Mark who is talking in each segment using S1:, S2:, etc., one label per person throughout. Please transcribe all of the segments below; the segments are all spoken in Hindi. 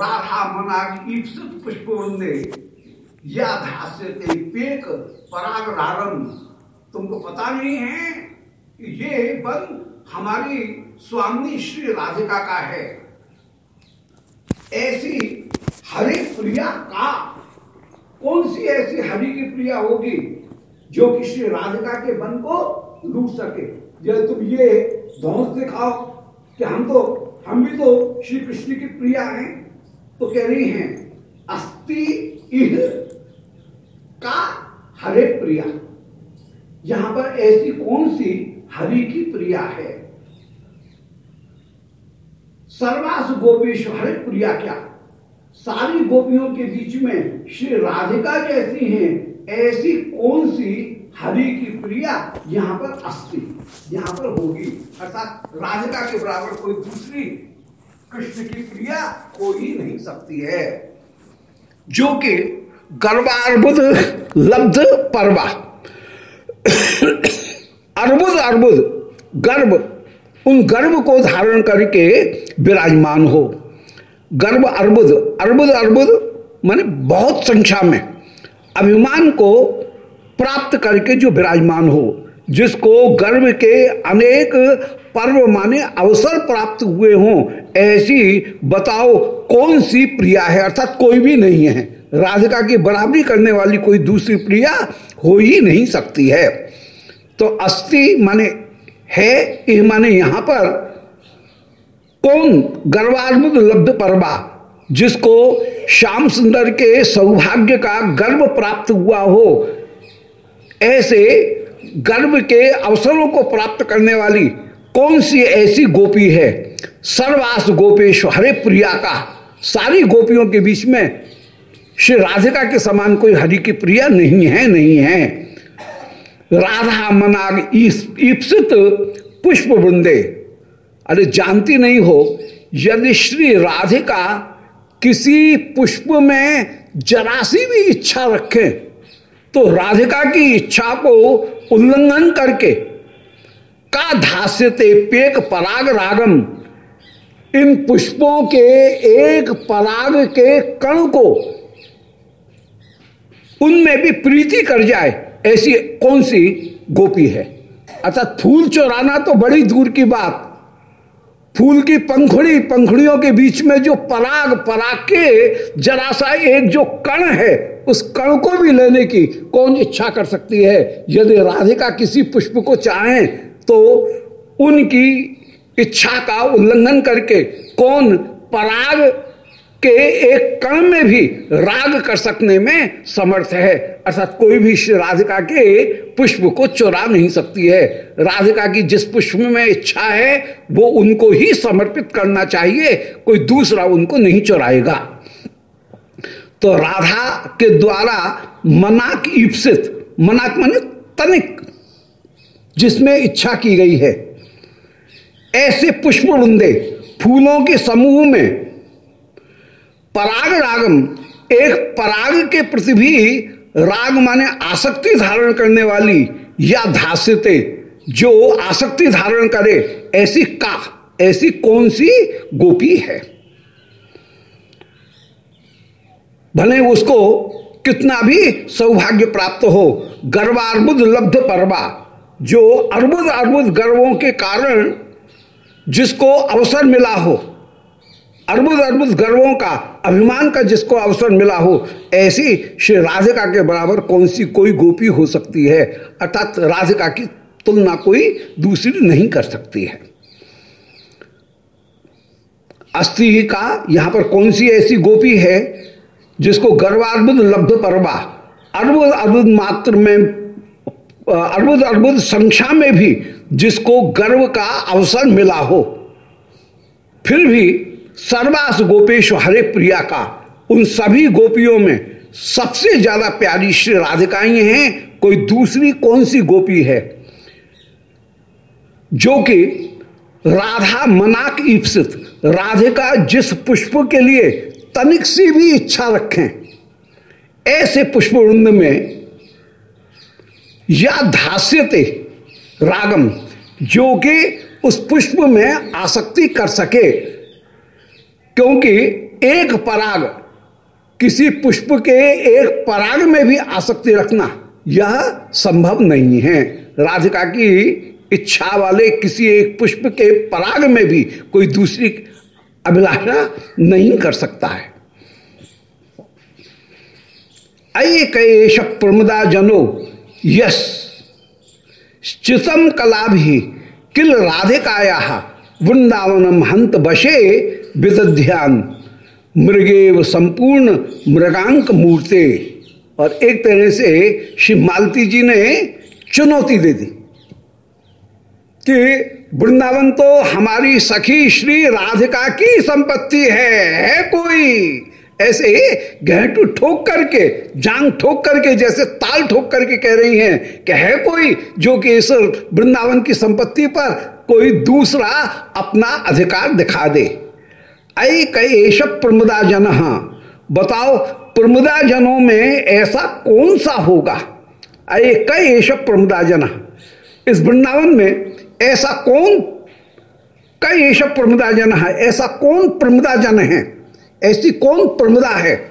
S1: राधा मनाग ईप्सित पुष्प वंदे या धास्य ते पेक पराग रागम तुमको पता नहीं है ये वन हमारी स्वामी श्री राधिका का है। ऐसी हरि प्रिया का, कौन सी ऐसी हरि की प्रिया होगी जो कि श्री राधिका के मन को लूट सके? जब तुम ये धौस दिखाओ कि हम तो हम भी तो श्री कृष्ण की प्रिया हैं। तो कह रही हैं, अस्ति इह का हरे प्रिया। यहाँ पर ऐसी कौन सी हरि की प्रिया है? सर्वास गोपेश हरे प्रिया क्या? सारी गोपियों के बीच में श्री राधिका जैसी हैं, ऐसी कौन सी हरि की प्रिया यहाँ पर अस्थि यहाँ पर होगी। अर्थात राधिका के बराबर कोई दूसरी कृष्ण की प्रिया हो ही नहीं सकती है। जो कि गर्भार्बुद लब्ध परवा। अर्बुद अर्बुद, गर्भ, उन गर्भ को धारण करके विराजमान हो। गर्भ, अर्बुद अर्बुद अर्बुद, माने बहुत संख्या में अभिमान को प्राप्त करके जो विराजमान हो। जिसको गर्भ के अनेक पर्व माने अवसर प्राप्त हुए हों, ऐसी बताओ कौन सी प्रिया है? अर्थात कोई भी नहीं है। राधिका की बराबरी करने वाली कोई दूसरी प्रिया हो ही नहीं सकती है। तो अस्थि माने है ये माने यहाँ पर कौन गर्वार्मुद लब्ध परवा, जिसको श्याम सुंदर के सौभाग्य का गर्व प्राप्त हुआ हो, ऐसे गर्भ के अवसरों को प्राप्त करने वाली कौन सी ऐसी गोपी है? सर्वास गोपेश हरे प्रिया का। सारी गोपियों के बीच में श्री राधिका के समान कोई हरि की प्रिया नहीं है नहीं है। राधा मनाग ईप्सित पुष्प वृंदे अरे जानती नहीं हो, यदि श्री राधिका किसी पुष्प में जरासी भी इच्छा रखें तो राधिका की इच्छा को उल्लंघन करके का धास्यते पेक पराग रागम, इन पुष्पों के एक पराग के कण को उनमें भी प्रीति कर जाए, ऐसी कौन सी गोपी है? अर्थात फूल चोराना तो बड़ी दूर की बात। फूल की पंखुड़ी, पंखुड़ियों के बीच में जो पराग पराग के जरा सा एक जो कण है, उस कण को भी लेने की कौन इच्छा कर सकती है? यदि राधिका किसी पुष्प को चाहें तो उनकी इच्छा का उल्लंघन करके कौन पराग के एक कण में भी राग कर सकने में समर्थ है। अर्थात कोई भी राधिका के पुष्प को चुरा नहीं सकती है। राधिका की जिस पुष्प में इच्छा है, वो उनको ही समर्पित करना चाहिए। कोई दूसरा उनको नहीं चुराएगा। तो राधा के द्वारा मनाक ईप्सित, मनाक माने तनिक, जिसमें इच्छा की गई है। ऐसे पुष्प वृंदे, फूलों के समूह में पराग रागम एक पराग के प्रति भी राग माने आसक्ति धारण करने वाली या धास्यते जो आसक्ति धारण करे, ऐसी का, ऐसी कौन सी गोपी है? भले उसको कितना भी सौभाग्य प्राप्त हो, गर्वार्बुद लब्ध परवा, जो अर्बुद अर्बुद गर्वों के कारण जिसको अवसर मिला हो अर्बुद अर्बुद गर्वों का, अभिमान का जिसको अवसर मिला हो, ऐसी श्री राधिका के बराबर कौन सी कोई गोपी हो सकती है? अर्थात राधिका की तुलना कोई दूसरी नहीं कर सकती है। अस्थि का यहाँ पर कौन सी ऐसी गोपी है जिसको गर्वार्बुद लब्ध परवा अर्बुद अर्बुद मात्र में अर्बुद अर्बुद संख्या में भी जिसको गर्व का अवसर मिला हो, फिर भी सर्वास गोपेश हरे प्रिया का। उन सभी गोपियों में सबसे ज़्यादा प्यारी श्री राधिकाएँ हैं, कोई दूसरी कौन सी गोपी है? जो कि राधा मनाक ईप्सित, राधिका जिस पुष्प के लिए तनिक सी भी इच्छा रखें, ऐसे पुष्प वृंद में या धास्यते रागम, जो कि उस पुष्प में आसक्ति कर सके क्योंकि एक पराग, किसी पुष्प के एक पराग में भी आसक्ति रखना, यह संभव नहीं है। राधिका की इच्छा वाले किसी एक पुष्प के पराग में भी कोई दूसरी अभिलाषा नहीं कर सकता है। अयकेश प्रमुदा जनो यश चितम कला भी किल राधिकाया वृंदावनम हंत बशे विदध्यान व संपूर्ण मृगांक मूर्ते। और एक तरह से श्री मालती जी ने चुनौती दे दी कि वृंदावन तो हमारी सखी श्री राधिका की संपत्ति है है कोई? ऐसे गहटू ठोक करके, जांग ठोक करके, जैसे ताल ठोक करके कह रही हैं कि है कोई जो कि इस वृंदावन की संपत्ति पर कोई दूसरा अपना अधिकार दिखा दे। ऐ कैश प्रमुदा जन बताओ प्रमुदा जनों में ऐसा कौन सा होगा? अय कैश प्रमुदा जन इस वृंदावन में ऐसा कौन? कैश प्रमुदा जन है ऐसा कौन प्रमुदा जन है? ऐसी कौन प्रमुदा है?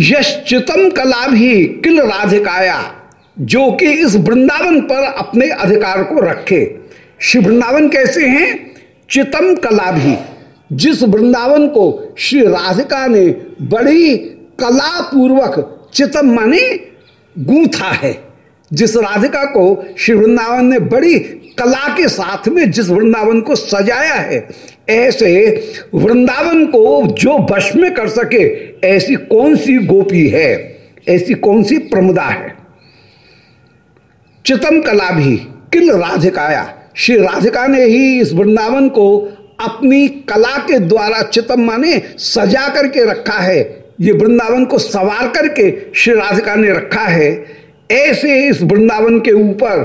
S1: यश्चितम कला भी किल राधिकाया, जो कि इस वृंदावन पर अपने अधिकार को रखे। श्री वृंदावन कैसे हैं? चितम कला भी, जिस वृंदावन को श्री राधिका ने बड़ी कला पूर्वक चितम माने, गूंथा है। जिस राधिका को श्री वृंदावन ने बड़ी कला के साथ में जिस वृंदावन को सजाया है, ऐसे वृंदावन को जो वश में कर सके, ऐसी कौन सी गोपी है? ऐसी कौन सी प्रमुदा है? चितम कला भी किल राधिकाया? श्री राधिका ने ही इस वृंदावन को अपनी कला के द्वारा चितम माने सजा करके रखा है। ये वृंदावन को सवार करके श्री राधिका ने रखा है। ऐसे इस वृंदावन के ऊपर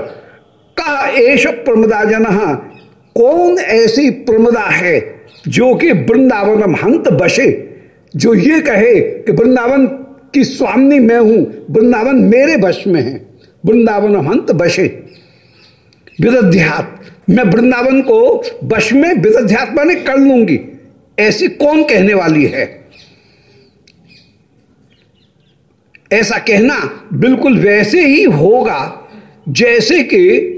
S1: का एश प्रमुदा जन कौन ऐसी प्रमदा है जो कि वृंदावन हंत बसे? जो ये कहे कि वृंदावन की स्वामी मैं हूँ, वृंदावन मेरे वश में है वृंदावन हंत बसे। विदध्यात मैं वृंदावन को वश में विदध्यात माने कर लूँगी। ऐसी कौन कहने वाली है? ऐसा कहना बिल्कुल वैसे ही होगा, जैसे कि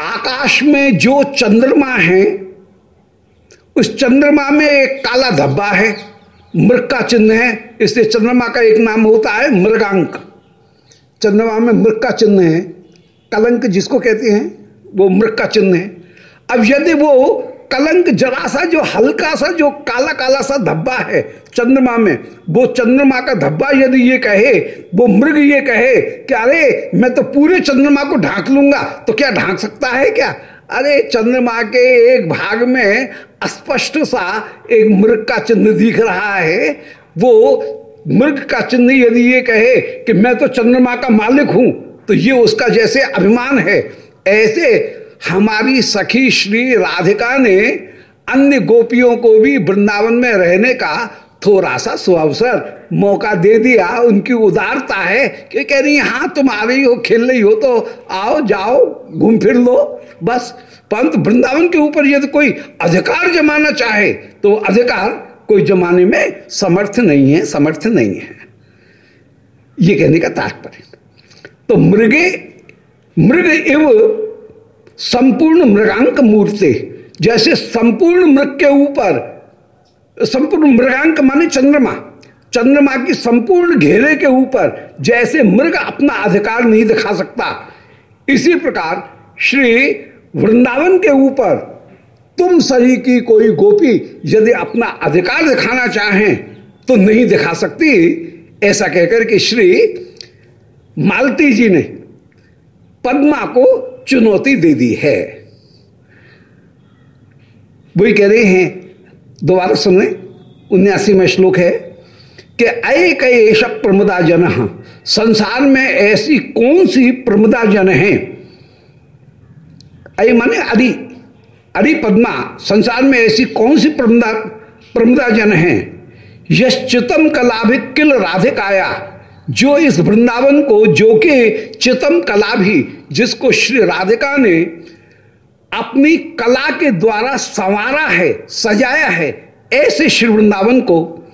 S1: आकाश में जो चंद्रमा है, उस चंद्रमा में एक काला धब्बा है, मृग का चिन्ह है, इसलिए चंद्रमा का एक नाम होता है मृगांक। चंद्रमा में मृग का चिन्ह है, कलंक जिसको कहते हैं वो मृग का चिन्ह है। अब यदि वो कलंक जरा सा जो हल्का सा जो काला काला सा धब्बा है चंद्रमा में, वो चंद्रमा का धब्बा यदि ये कहे, वो मृग ये कहे कि अरे, मैं तो पूरे चंद्रमा को ढांक लूँगा तो क्या ढांक सकता है क्या? अरे, चंद्रमा के एक भाग में स्पष्ट सा एक मृग का चिन्ह दिख रहा है। वो मृग का चिन्ह यदि ये कहे कि मैं तो चंद्रमा का मालिक हूँ तो ये उसका जैसे अभिमान है। ऐसे हमारी सखी श्री राधिका ने अन्य गोपियों को भी वृंदावन में रहने का थोड़ा सा सुअवसर मौका दे दिया। उनकी उदारता है कि कह रही हाँ तुम आ रही हो, खेल रही हो तो आओ, जाओ, घूम फिर लो। बस पंत वृंदावन के ऊपर यदि कोई अधिकार जमाना चाहे तो अधिकार कोई जमाने में समर्थ नहीं है, समर्थ नहीं है। ये कहने का तात्पर्य। तो मृगे मृग एव संपूर्ण मृगांक मूर्ति। जैसे संपूर्ण मृग के ऊपर, संपूर्ण मृगांक माने चंद्रमा। चंद्रमा की संपूर्ण घेरे के ऊपर जैसे मृग अपना अधिकार नहीं दिखा सकता। इसी प्रकार श्री वृंदावन के ऊपर तुम सही की कोई गोपी यदि अपना अधिकार दिखाना चाहें तो नहीं दिखा सकती। ऐसा कहकर के श्री मालती जी ने पद्मा को चुनौती दे दी है। वही कह रहे हैं, दोबारा सुने में श्लोक है कि एक ऐसा प्रमुदा जन संसार में ऐसी कौन सी प्रमुदा जन है? अय माने अरि अरि पद्मा, संसार में ऐसी कौन सी प्रमुदा प्रमुदा जन है? यश्चितम कलाभिक किल राधिकाया। जो इस वृंदावन को जो कि चितम कला भी, जिसको श्री राधिका ने अपनी कला के द्वारा संवारा है, सजाया है, ऐसे श्री वृंदावन को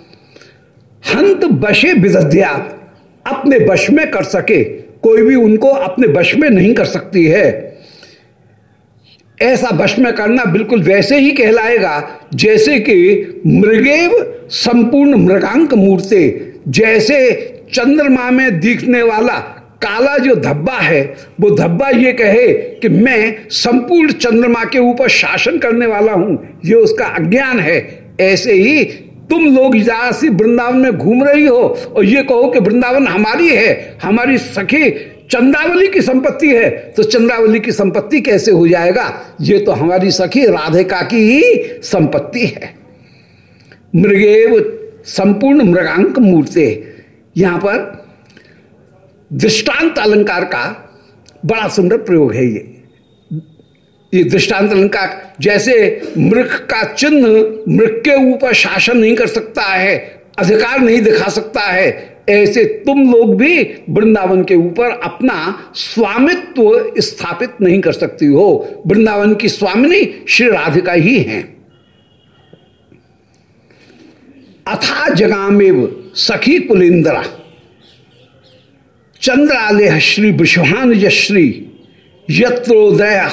S1: हंत बशे विदध्या अपने वश में कर सके। कोई भी उनको अपने वश में नहीं कर सकती है। ऐसा वश में करना बिल्कुल वैसे ही कहलाएगा, जैसे कि मृगेव संपूर्ण मृगांक मूर्ति, जैसे चंद्रमा में दिखने वाला काला जो धब्बा है, वो धब्बा ये कहे कि मैं संपूर्ण चंद्रमा के ऊपर शासन करने वाला हूँ। ये उसका अज्ञान है। ऐसे ही तुम लोग जरा सी वृंदावन में घूम रही हो और ये कहो कि वृंदावन हमारी है, हमारी सखी चंद्रावली की संपत्ति है तो चंद्रावली की संपत्ति कैसे हो जाएगा? ये तो हमारी सखी राधिका की ही संपत्ति है। मृगेव संपूर्ण मृगांक मूर्ति। यहाँ पर दृष्टांत अलंकार का बड़ा सुंदर प्रयोग है ये। ये दृष्टांत अलंकार जैसे मृख का चिन्ह मृग के ऊपर शासन नहीं कर सकता है, अधिकार नहीं दिखा सकता है, ऐसे तुम लोग भी वृंदावन के ऊपर अपना स्वामित्व स्थापित नहीं कर सकती हो। वृंदावन की स्वामिनी श्री राधिका ही हैं। अथा जगामेव सखी कुलिंद्रा। चंद्रालय श्री विश्वान श्री यत्रोदय,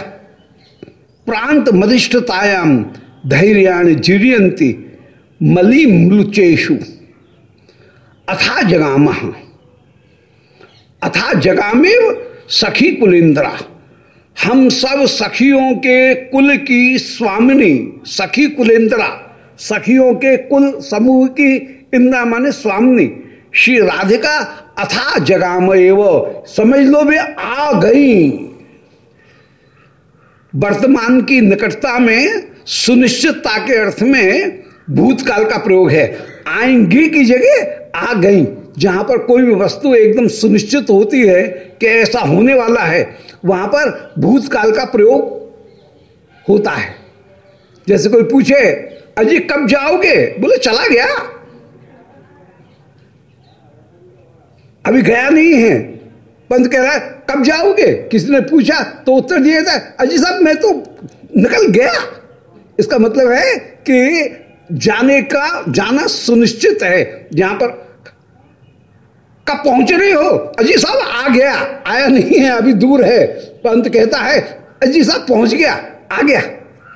S1: प्रांत मदिष्टतायाम धैर्याण जीरियंती मली मृचेशु अथा जगाम अथा जगामेव सखी कुलिंद्रा। हम सब सखियों के कुल की स्वामिनी सखी कुलेंद्रा। सखियों के कुल समूह की इंद्रा माने स्वामिनी श्री राधिका अथा जगाम एव समझ लो वे आ गई। वर्तमान की निकटता में, सुनिश्चितता के अर्थ में भूतकाल का प्रयोग है। आएँगी की जगह आ गई, जहाँ पर कोई भी वस्तु एकदम सुनिश्चित होती है कि ऐसा होने वाला है। वहाँ पर भूतकाल का प्रयोग होता है। जैसे कोई पूछे अजी, कब जाओगे? बोले, चला गया। अभी गया नहीं है। पंत कह रहा है, कब जाओगे? किसी ने पूछा? तो उत्तर दिया था, अजी साहब, मैं तो निकल गया। इसका मतलब है कि जाने का, जाना सुनिश्चित है, जहाँ पर कब पहुँच रहे हो। अजी साहब, आ गया। आया नहीं है, अभी दूर है। पंत कहता है, अजी साहब, पहुँच गया, आ गया।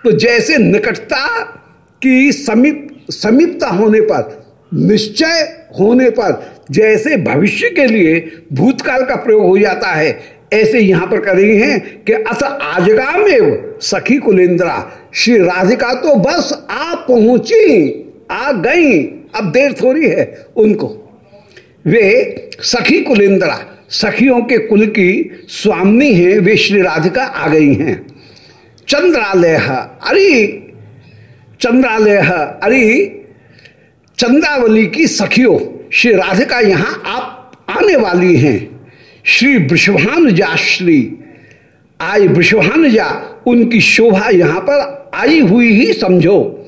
S1: तो जैसे निकटता की समीप, समीपता होने पर, निश्चय होने पर, जैसे भविष्य के लिए भूतकाल का प्रयोग हो जाता है, ऐसे यहाँ पर कर रही हैं कि अथ आजगामेव सखी कुलेंद्रा, श्री राधिका तो बस आ पहुँची, आ गई, अब देर थोड़ी है उनको। वे सखी कुलेंद्रा, सखियों के कुल की स्वामी हैं, वे श्री राधिका आ गई हैं। चंद्रालय, अरे चंद्रालय। अरे, चंद्रावली की सखियो, श्री राधिका यहाँ आप आने वाली हैं। श्री वृषभान जा श्री आई वृषभान जा उनकी शोभा यहाँ पर आई हुई ही समझो।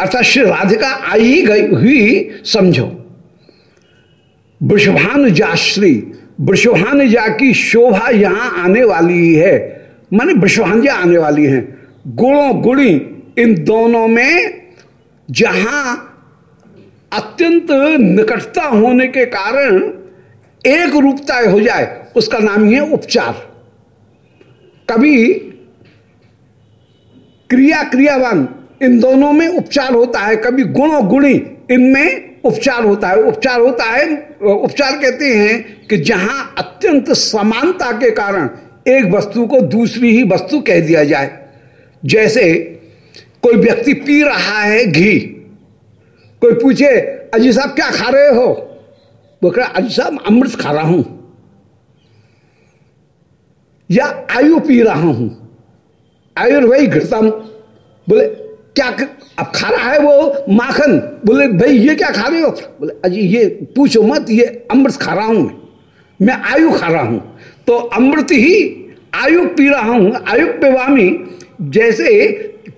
S1: अर्थात श्री राधिका आई गई हुई समझो। वृषभान जा श्री वृषभान जा की शोभा यहाँ आने वाली है। माने वृषभान आने वाली है। गुणों गुणी इन दोनों में जहाँ अत्यंत निकटता होने के कारण एक रूपता हो जाए, उसका नाम ही है उपचार। कभी क्रिया क्रियावान इन दोनों में उपचार होता है, कभी गुण गुणी इनमें उपचार होता है। उपचार होता है, उपचार कहते हैं कि जहाँ अत्यंत समानता के कारण एक वस्तु को दूसरी ही वस्तु कह दिया जाए। जैसे कोई व्यक्ति पी रहा है घी? कोई पूछे अजी साहब क्या खा रहे हो? वो कह अजी साहब अमृत खा रहा हूँ। या आयु पी रहा हूँ। आयुर्वेद घृतम। बोले, क्या अब खा रहा है वो माखन? बोले, भाई, ये क्या खा रहे हो? बोले अजी ये पूछो मत, ये अमृत खा रहा हूँ मैं। मैं आयु खा रहा हूँ। तो अमृत ही आयु पी रहा हूँ। आयु पेवामी जैसे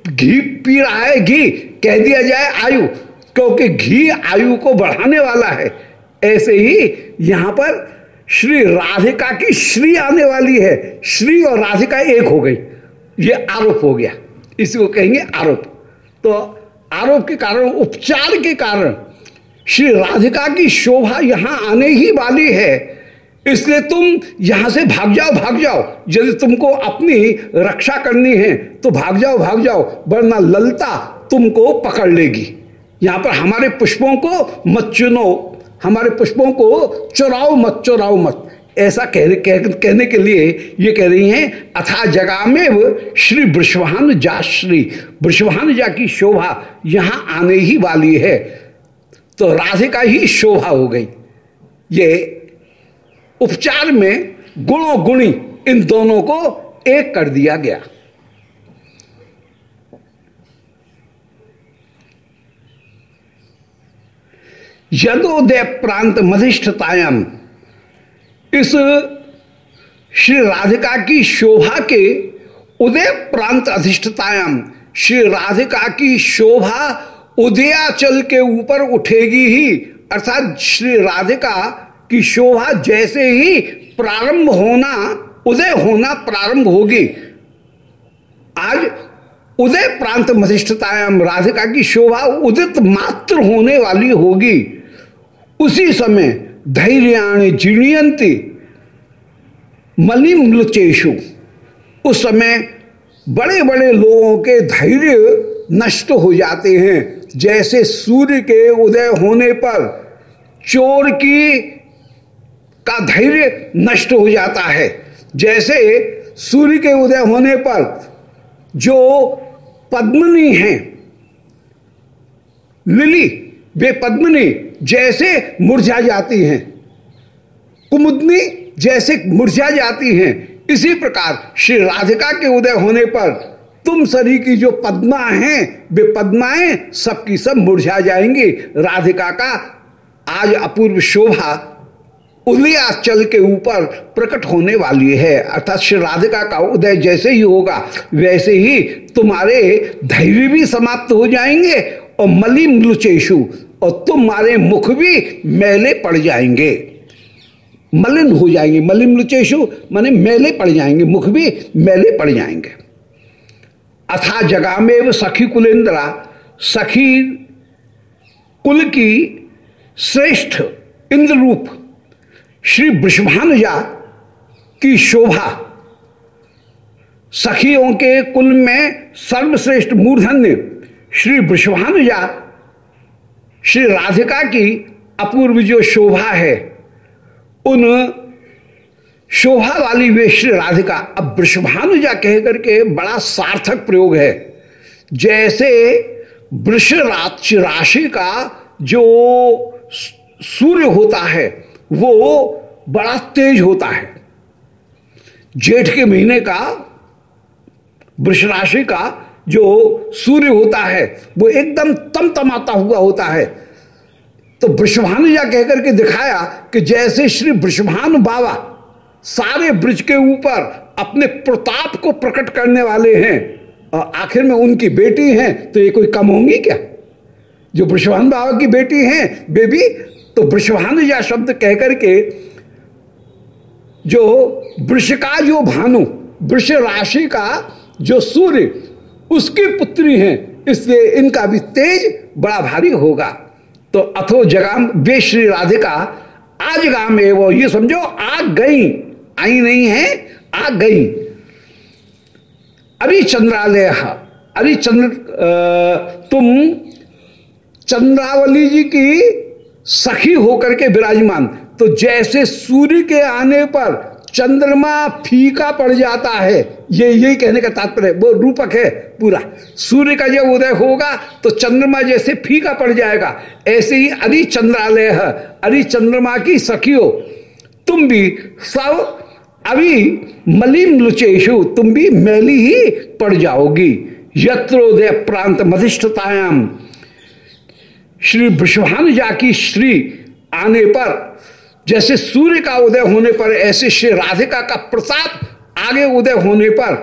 S1: घी पी रहा है घी कह दिया जाए आयु, क्योंकि घी आयु को बढ़ाने वाला है। ऐसे ही यहाँ पर श्री राधिका की श्री आने वाली है। श्री और राधिका एक हो गई। ये आरोप हो गया। इसी को कहेंगे आरोप। तो आरोप के कारण, उपचार के कारण श्री राधिका की शोभा यहाँ आने ही वाली है। इसलिए तुम यहाँ से भाग जाओ भाग जाओ। यदि तुमको अपनी रक्षा करनी है तो भाग जाओ भाग जाओ वरना ललता तुमको पकड़ लेगी। यहाँ पर हमारे पुष्पों को मत चुनो हमारे पुष्पों को चुराओ मत चुराओ मत। ऐसा कह, कह, कहने के लिए ये कह रही हैं अथा जगा में श्री वृषभान जा श्री। वृषभान जा की शोभा यहाँ आने ही वाली है। तो राधिका ही शोभा हो गई। ये उपचार में गुणों गुणी इन दोनों को एक कर दिया गया। यदोदय प्रांत मधिष्ठतायम इस श्री राधिका की शोभा के उदय प्रांत अधिष्ठतायाम श्री राधिका की शोभा उदयाचल के ऊपर उठेगी ही, अर्थात श्री राधिका की शोभा जैसे ही प्रारंभ होना, उदय होना प्रारंभ होगी। आज उदय प्रांत मधिष्ठतायाम राधिका की शोभा उदित मात्र होने वाली होगी। उसी समय धैर्याण जीणयंती मलिमलुचेशु उस समय बड़े बड़े लोगों के धैर्य नष्ट हो जाते हैं, जैसे सूर्य के उदय होने पर। चोर की का धैर्य नष्ट हो जाता है। जैसे सूर्य के उदय होने पर जो पद्मनी हैं, लिली, वे पद्मनी जैसे मुरझा जाती हैं। कुमुदनी जैसे मुरझा जाती हैं। इसी प्रकार श्री राधिका के उदय होने पर तुम सरी की जो पद्मा हैं, वे पद्माएँ सबकी सब मुरझा जाएँगी। राधिका का आज अपूर्व शोभा उलिया चल के ऊपर प्रकट होने वाली है। अर्थात श्री राधिका का उदय जैसे ही होगा, वैसे ही तुम्हारे धैर्य भी समाप्त हो जाएँगे और मलिम लुचेशु और तुम्हारे मुख भी मैले पड़ जाएँगे। मलिन हो जाएँगे। मलिम लुचेशु माने मैले पड़ जाएँगे। मुख भी मैले पड़ जाएँगे। अथा जगामेव सखी कुलेंद्रा, सखी कुल की श्रेष्ठ इंद्र रूप श्री वृषभानुजा की शोभा सखियों के कुल में सर्वश्रेष्ठ मूर्धन्य श्री वृषभानुजा श्री राधिका की अपूर्व जो शोभा है, उन शोभा वाली वे श्री राधिका अब वृषभानुजा कह करके बड़ा सार्थक प्रयोग है। जैसे वृष राशि का जो सूर्य होता है वो बड़ा तेज होता है। जेठ के महीने का, वृष राशि का जो सूर्य होता है, वो एकदम तम तमतमाता हुआ होता है। तो वृषभानुजा कहकर के दिखाया कि जैसे श्री वृषभानु बाबा सारे ब्रज के ऊपर अपने प्रताप को प्रकट करने वाले हैं, और आखिर में उनकी बेटी हैं तो ये कोई कम होंगी क्या? जो वृषभानु बाबा की बेटी हैं बेबी तो वृषभानुजा शब्द कहकर के जो वृष का जो भानु, वृष राशि का जो सूर्य, उसकी पुत्री हैं, इसलिए इनका भी तेज बड़ा भारी होगा। तो अथो जगाम वे श्री राधिका, आज गाम वो ये समझो आ गई, आई नहीं है आ गई। अरे चंद्रालय अरे चंद्र तुम चंद्रावली जी की सखी होकर के विराजमान। तो जैसे सूर्य के आने पर चंद्रमा फीका पड़ जाता है, ये यही कहने का तात्पर्य, वो रूपक है पूरा। सूर्य का जब उदय होगा तो चंद्रमा जैसे फीका पड़ जाएगा। ऐसे ही अरि चंद्रालय है। अरि चंद्रमा की सखियो, तुम भी सब अभी मलिम लुचेशु, तुम भी मैली ही पड़ जाओगी। यत्रोदय प्रांत मधिष्ठतायाम। श्री जा की श्री आने पर, जैसे सूर्य का उदय होने पर, ऐसे श्री राधिका का प्रताप आगे उदय होने पर,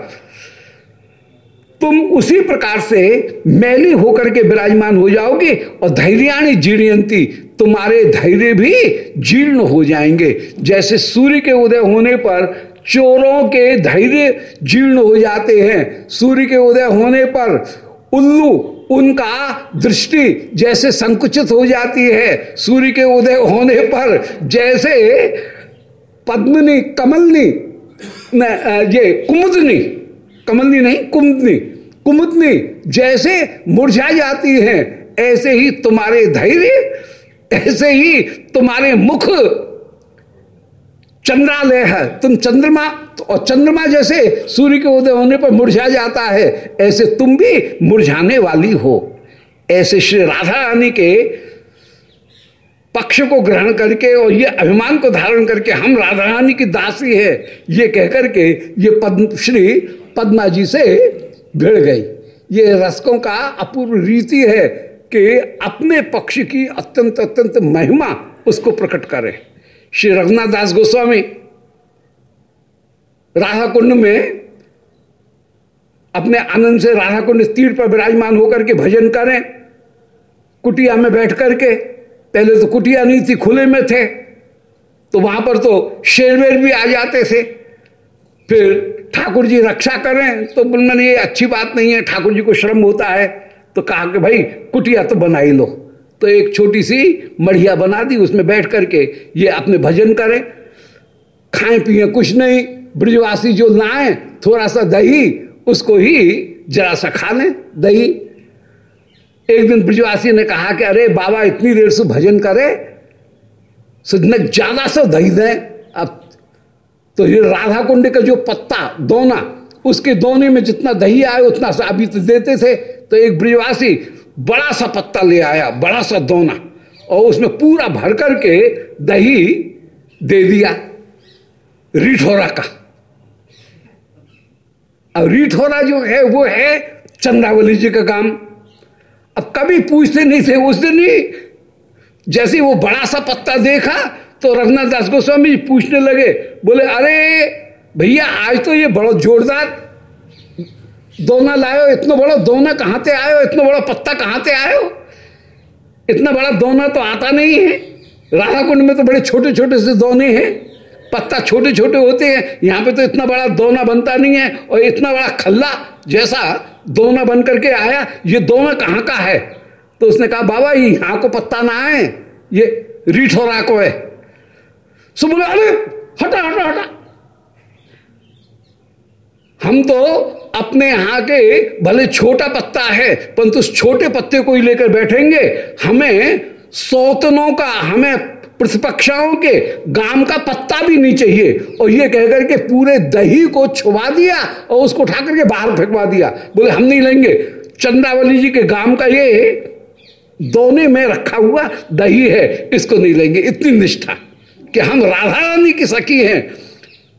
S1: तुम उसी प्रकार से मैली होकर के विराजमान हो जाओगे और धैर्याणी जीर्णयंती तुम्हारे धैर्य भी जीर्ण हो जाएँगे। जैसे सूर्य के उदय होने पर चोरों के धैर्य जीर्ण हो जाते हैं, सूर्य के उदय होने पर उल्लू उनका दृष्टि जैसे संकुचित हो जाती है सूर्य के उदय होने पर, जैसे पद्मनी, कमलनी ये कुमुदनी, कमलनी नहीं, कुमुदनी कुमुदनी जैसे मुरझा जाती है, ऐसे ही तुम्हारे धैर्य, ऐसे ही तुम्हारे मुख चंद्रालय है। तुम चंद्रमा, और चंद्रमा जैसे सूर्य के उदय होने पर मुरझा जाता है, ऐसे तुम भी मुरझाने वाली हो। ऐसे श्री राधा रानी के पक्ष को ग्रहण करके और ये अभिमान को धारण करके हम राधा रानी की दासी है, ये कहकर के ये पद्म, श्री पद्मा जी से भिड़ गई। ये रसकों का अपूर्व रीति है कि अपने पक्ष की अत्यंत अत्यंत महिमा उसको प्रकट करें। श्री रघुनाथ दास गोस्वामी राधा कुंड में अपने आनंद से राधा कुंड तीर पर विराजमान होकर के भजन करें। कुटिया में बैठ करके, पहले तो कुटिया नहीं थी खुले में थे तो वहाँ पर तो शेरवेर भी आ जाते थे। फिर ठाकुर जी रक्षा करें तो मैंने ये अच्छी बात नहीं है, ठाकुर जी को श्रम होता है। तो कहा कि, भाई, कुटिया तो बना ही लो। तो एक छोटी सी मढ़िया बना दी, उसमें बैठ करके ये अपने भजन करें। खाएँ, पिए, कुछ नहीं, ब्रजवासी जो लाए थोड़ा सा दही, उसको ही जरा सा खा लें, दही। एक दिन ब्रजवासी ने कहा कि अरे बाबा, इतनी देर से भजन करे ज़्यादा सा दही दें। अब तो ये राधा कुंड का जो पत्ता, दोना, उसके दोने में जितना दही आए, उतना सा अभी तो देते थे। तो एक ब्रजवासी बड़ा सा पत्ता ले आया, बड़ा सा दोना, और उसमें पूरा भर करके दही दे दिया, रिठोरा का। अब रिठोरा जो है, वो है चंद्रावली जी का काम। अब कभी पूछते नहीं थे उस दिन ही जैसे वो बड़ा सा पत्ता देखा तो रघुनाथ दास गोस्वामी पूछने लगे, बोले, अरे, भैया, आज तो ये बड़ा जोरदार दोना लायो इतना बड़ा दोना कहाँ से आयो इतना बड़ा पत्ता कहाँ से आयो इतना बड़ा दोना तो आता नहीं है। राधा कुंड में तो बड़े छोटे छोटे से दोने हैं। पत्ता छोटे छोटे होते हैं। यहाँ पे तो इतना बड़ा दोना बनता नहीं है और इतना बड़ा खल्ला जैसा दोना बन करके आया, ये दोना कहाँ का है? तो उसने कहा, बाबा, ये यहाँ को पत्ता ना आए। ये रीठोरा को है। सो बोले, अरे, हटा हटा हटा। हम तो अपने यहाँ के भले छोटा पत्ता है, परंतु उस छोटे पत्ते को ही लेकर बैठेंगे। हमें सौतनों का, हमें प्रतिपक्षाओं के गाम का पत्ता भी नहीं चाहिए। और ये कहकर के पूरे दही को छुपा दिया और उसको उठा करके बाहर फेंकवा दिया। बोले, हम नहीं लेंगे। चंद्रावली जी के गाँव का ये दोने में रखा हुआ दही है, इसको नहीं लेंगे। इतनी निष्ठा कि हम राधा रानी की सखी हैं।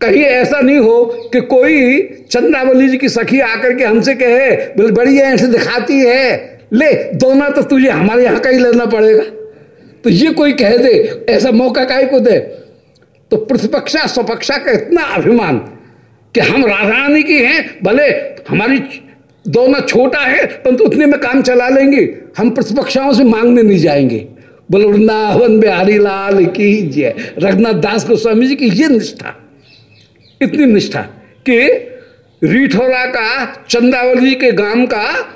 S1: कहीं ऐसा नहीं हो कि कोई चंद्रावली जी की सखी आकर के हमसे कहे, बोले बड़ी ऐसे दिखाती है। ले, दोना तो तुझे हमारे यहाँ का ही लेना पड़ेगा। तो ये कोई कह दे, ऐसा मौका काय को दे? तो प्रतिपक्षा, स्वपक्षा का इतना अभिमान कि हम राधारानी की हैं, भले हमारी दोना छोटा है, परंतु तो उतने में काम चला लेंगे। हम प्रतिपक्षाओं से मांगने नहीं जाएँगे। बोले, वृंदावन बिहारी लाल की जय। रघुनाथ दास गोस्वामी जी की ये निष्ठा। इतनी निष्ठा कि रीठौरा का, चंदावली के गाँव का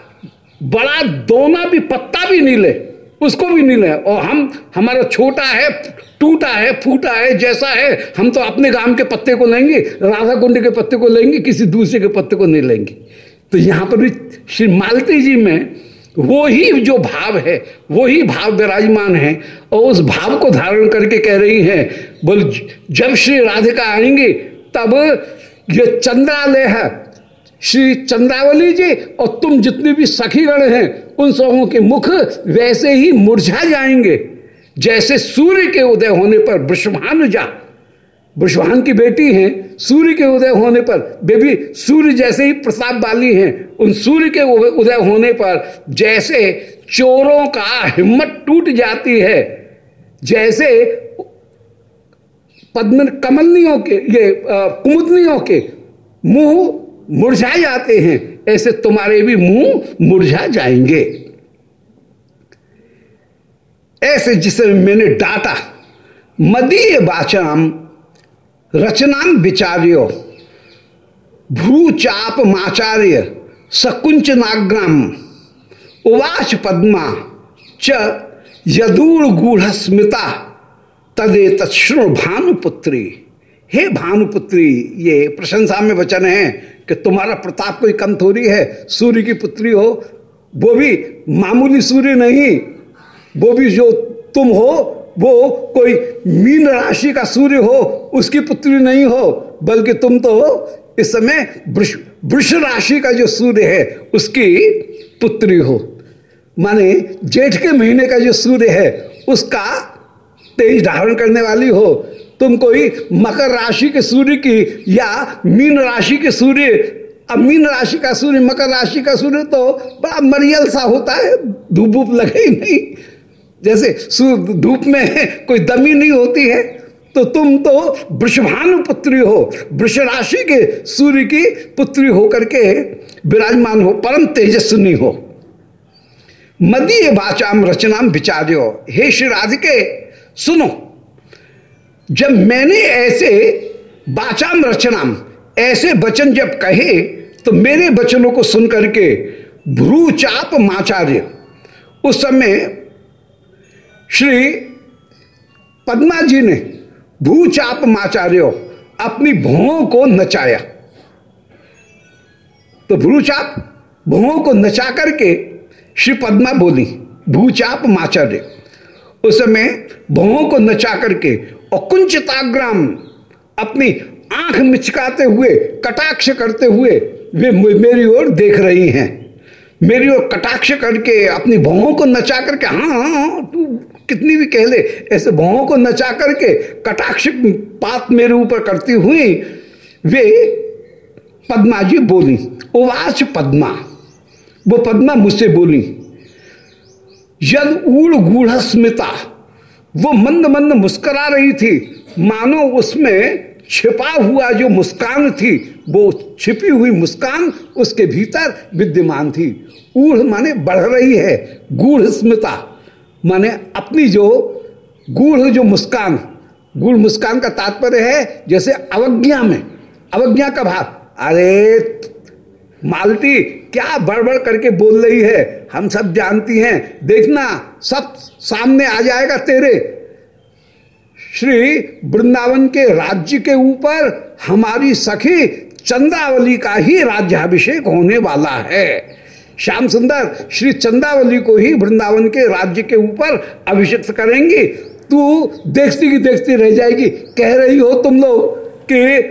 S1: बड़ा दोना भी, पत्ता भी नहीं ले। उसको भी नहीं ले। और हम, हमारा छोटा है, टूटा है, फूटा है, जैसा है, हम तो अपने गाँव के पत्ते को लेंगे, राधा कुंड के पत्ते को लेंगे, किसी दूसरे के पत्ते को नहीं लेंगे। तो यहाँ पर भी श्री मालती जी में वो ही जो भाव है, वो ही भाव विराजमान है, और उस भाव को धारण करके कह रही हैं, बोल जब श्री राधिका आएँगे तब ये चंद्रालय है। श्री चंद्रावली जी और तुम जितने भी सखीगण हैं, उन सबों के मुख वैसे ही मुरझा जाएँगे। जैसे सूर्य के उदय होने पर वृषभान जा। वृषभान की बेटी हैं, सूर्य के उदय होने पर बेबी सूर्य जैसे ही प्रताप वाली हैं, उन सूर्य के उदय होने पर जैसे चोरों का हिम्मत टूट जाती है, जैसे पद्म कमलनियों के, ये कुमुदनियों के मुँह मुरझा जाते हैं। ऐसे तुम्हारे भी मुँह मुरझा जाएँगे। ऐसे जिसे मैंने डांटा, मदीय बाचाम रचनाम विचार्यो भ्रू चाप माचार्य सकुंच नाग्राम, उवाच पद्मा, च यदूर गूढ़ स्मिता तदे तत्णु भानुपुत्री। हे भानुपुत्री, ये प्रशंसा में वचन है कि तुम्हारा प्रताप कोई कम थोड़ी है, सूर्य की पुत्री हो, वो भी मामूली सूर्य नहीं, वो भी जो तुम हो, वो कोई मीन राशि का सूर्य हो, उसकी पुत्री नहीं हो, बल्कि तुम तो हो, इस समय वृक्ष राशि का जो सूर्य है, उसकी पुत्री हो। माने जेठ के महीने का जो सूर्य है, उसका तेज धारण करने वाली हो, तुम कोई मकर राशि के सूर्य की या मीन राशि के सूर्य, अब मीन राशि का सूर्य, मकर राशि का सूर्य तो बड़ा मरियल सा होता है धूप धूप लगे ही नहीं। जैसे धूप में कोई दमी नहीं होती है तो तुम तो वृषभानु पुत्री हो, वृष राशि के सूर्य की पुत्री होकर के विराजमान हो, परम तेजस्वी हो। मदीय वाचाम रचनाम विचार्यो, हे श्री राधिके सुनो, जब मैंने ऐसे बाचाम रचनाम, ऐसे वचन जब कहे तो मेरे वचनों को सुन करके भ्रूचाप माचार्य, उस समय श्री पद्मा जी ने भूचाप माचार्य अपनी भुओं को नचाया। तो भ्रूचाप भुओं को नचा करके श्री पद्मा बोली भूचाप माचार्य उस समय भुओं को नचा करके और कुंचताग्राम अपनी आँख मिचकाते हुए कटाक्ष करते हुए वे मेरी ओर देख रही हैं। मेरी ओर कटाक्ष करके अपनी भवों को नचा करके हाँ हाँ, हाँ तू कितनी भी कह ले ऐसे भवों को नचा करके कटाक्ष पात मेरे ऊपर करती हुई वे पद्मा जी बोली उवाच पद्मा। वो पद्मा मुझसे बोली यद ऊड़ गूढ़ स्मिता। वो मंद मंद मुस्करा रही थी। मानो उसमें छिपा हुआ जो मुस्कान थी, वो छिपी हुई मुस्कान उसके भीतर विद्यमान थी। ऊढ़ माने बढ़ रही है, गूढ़ स्मिता। माने अपनी जो गूढ़ जो मुस्कान, गूढ़ मुस्कान का तात्पर्य है, जैसे अवज्ञा में। अवज्ञा का भाव, अरे, मालती क्या बड़बड़ करके बोल रही है? हम सब जानती हैं। देखना, सब सामने आ जाएगा तेरे। श्री वृंदावन के राज्य के ऊपर हमारी सखी चंद्रावली का ही राज्याभिषेक होने वाला है। श्याम सुंदर, श्री चंद्रावली को ही वृंदावन के राज्य के ऊपर अभिषेक करेंगी। तू देखती की देखती रह जाएगी। कह रही हो तुम लोग कि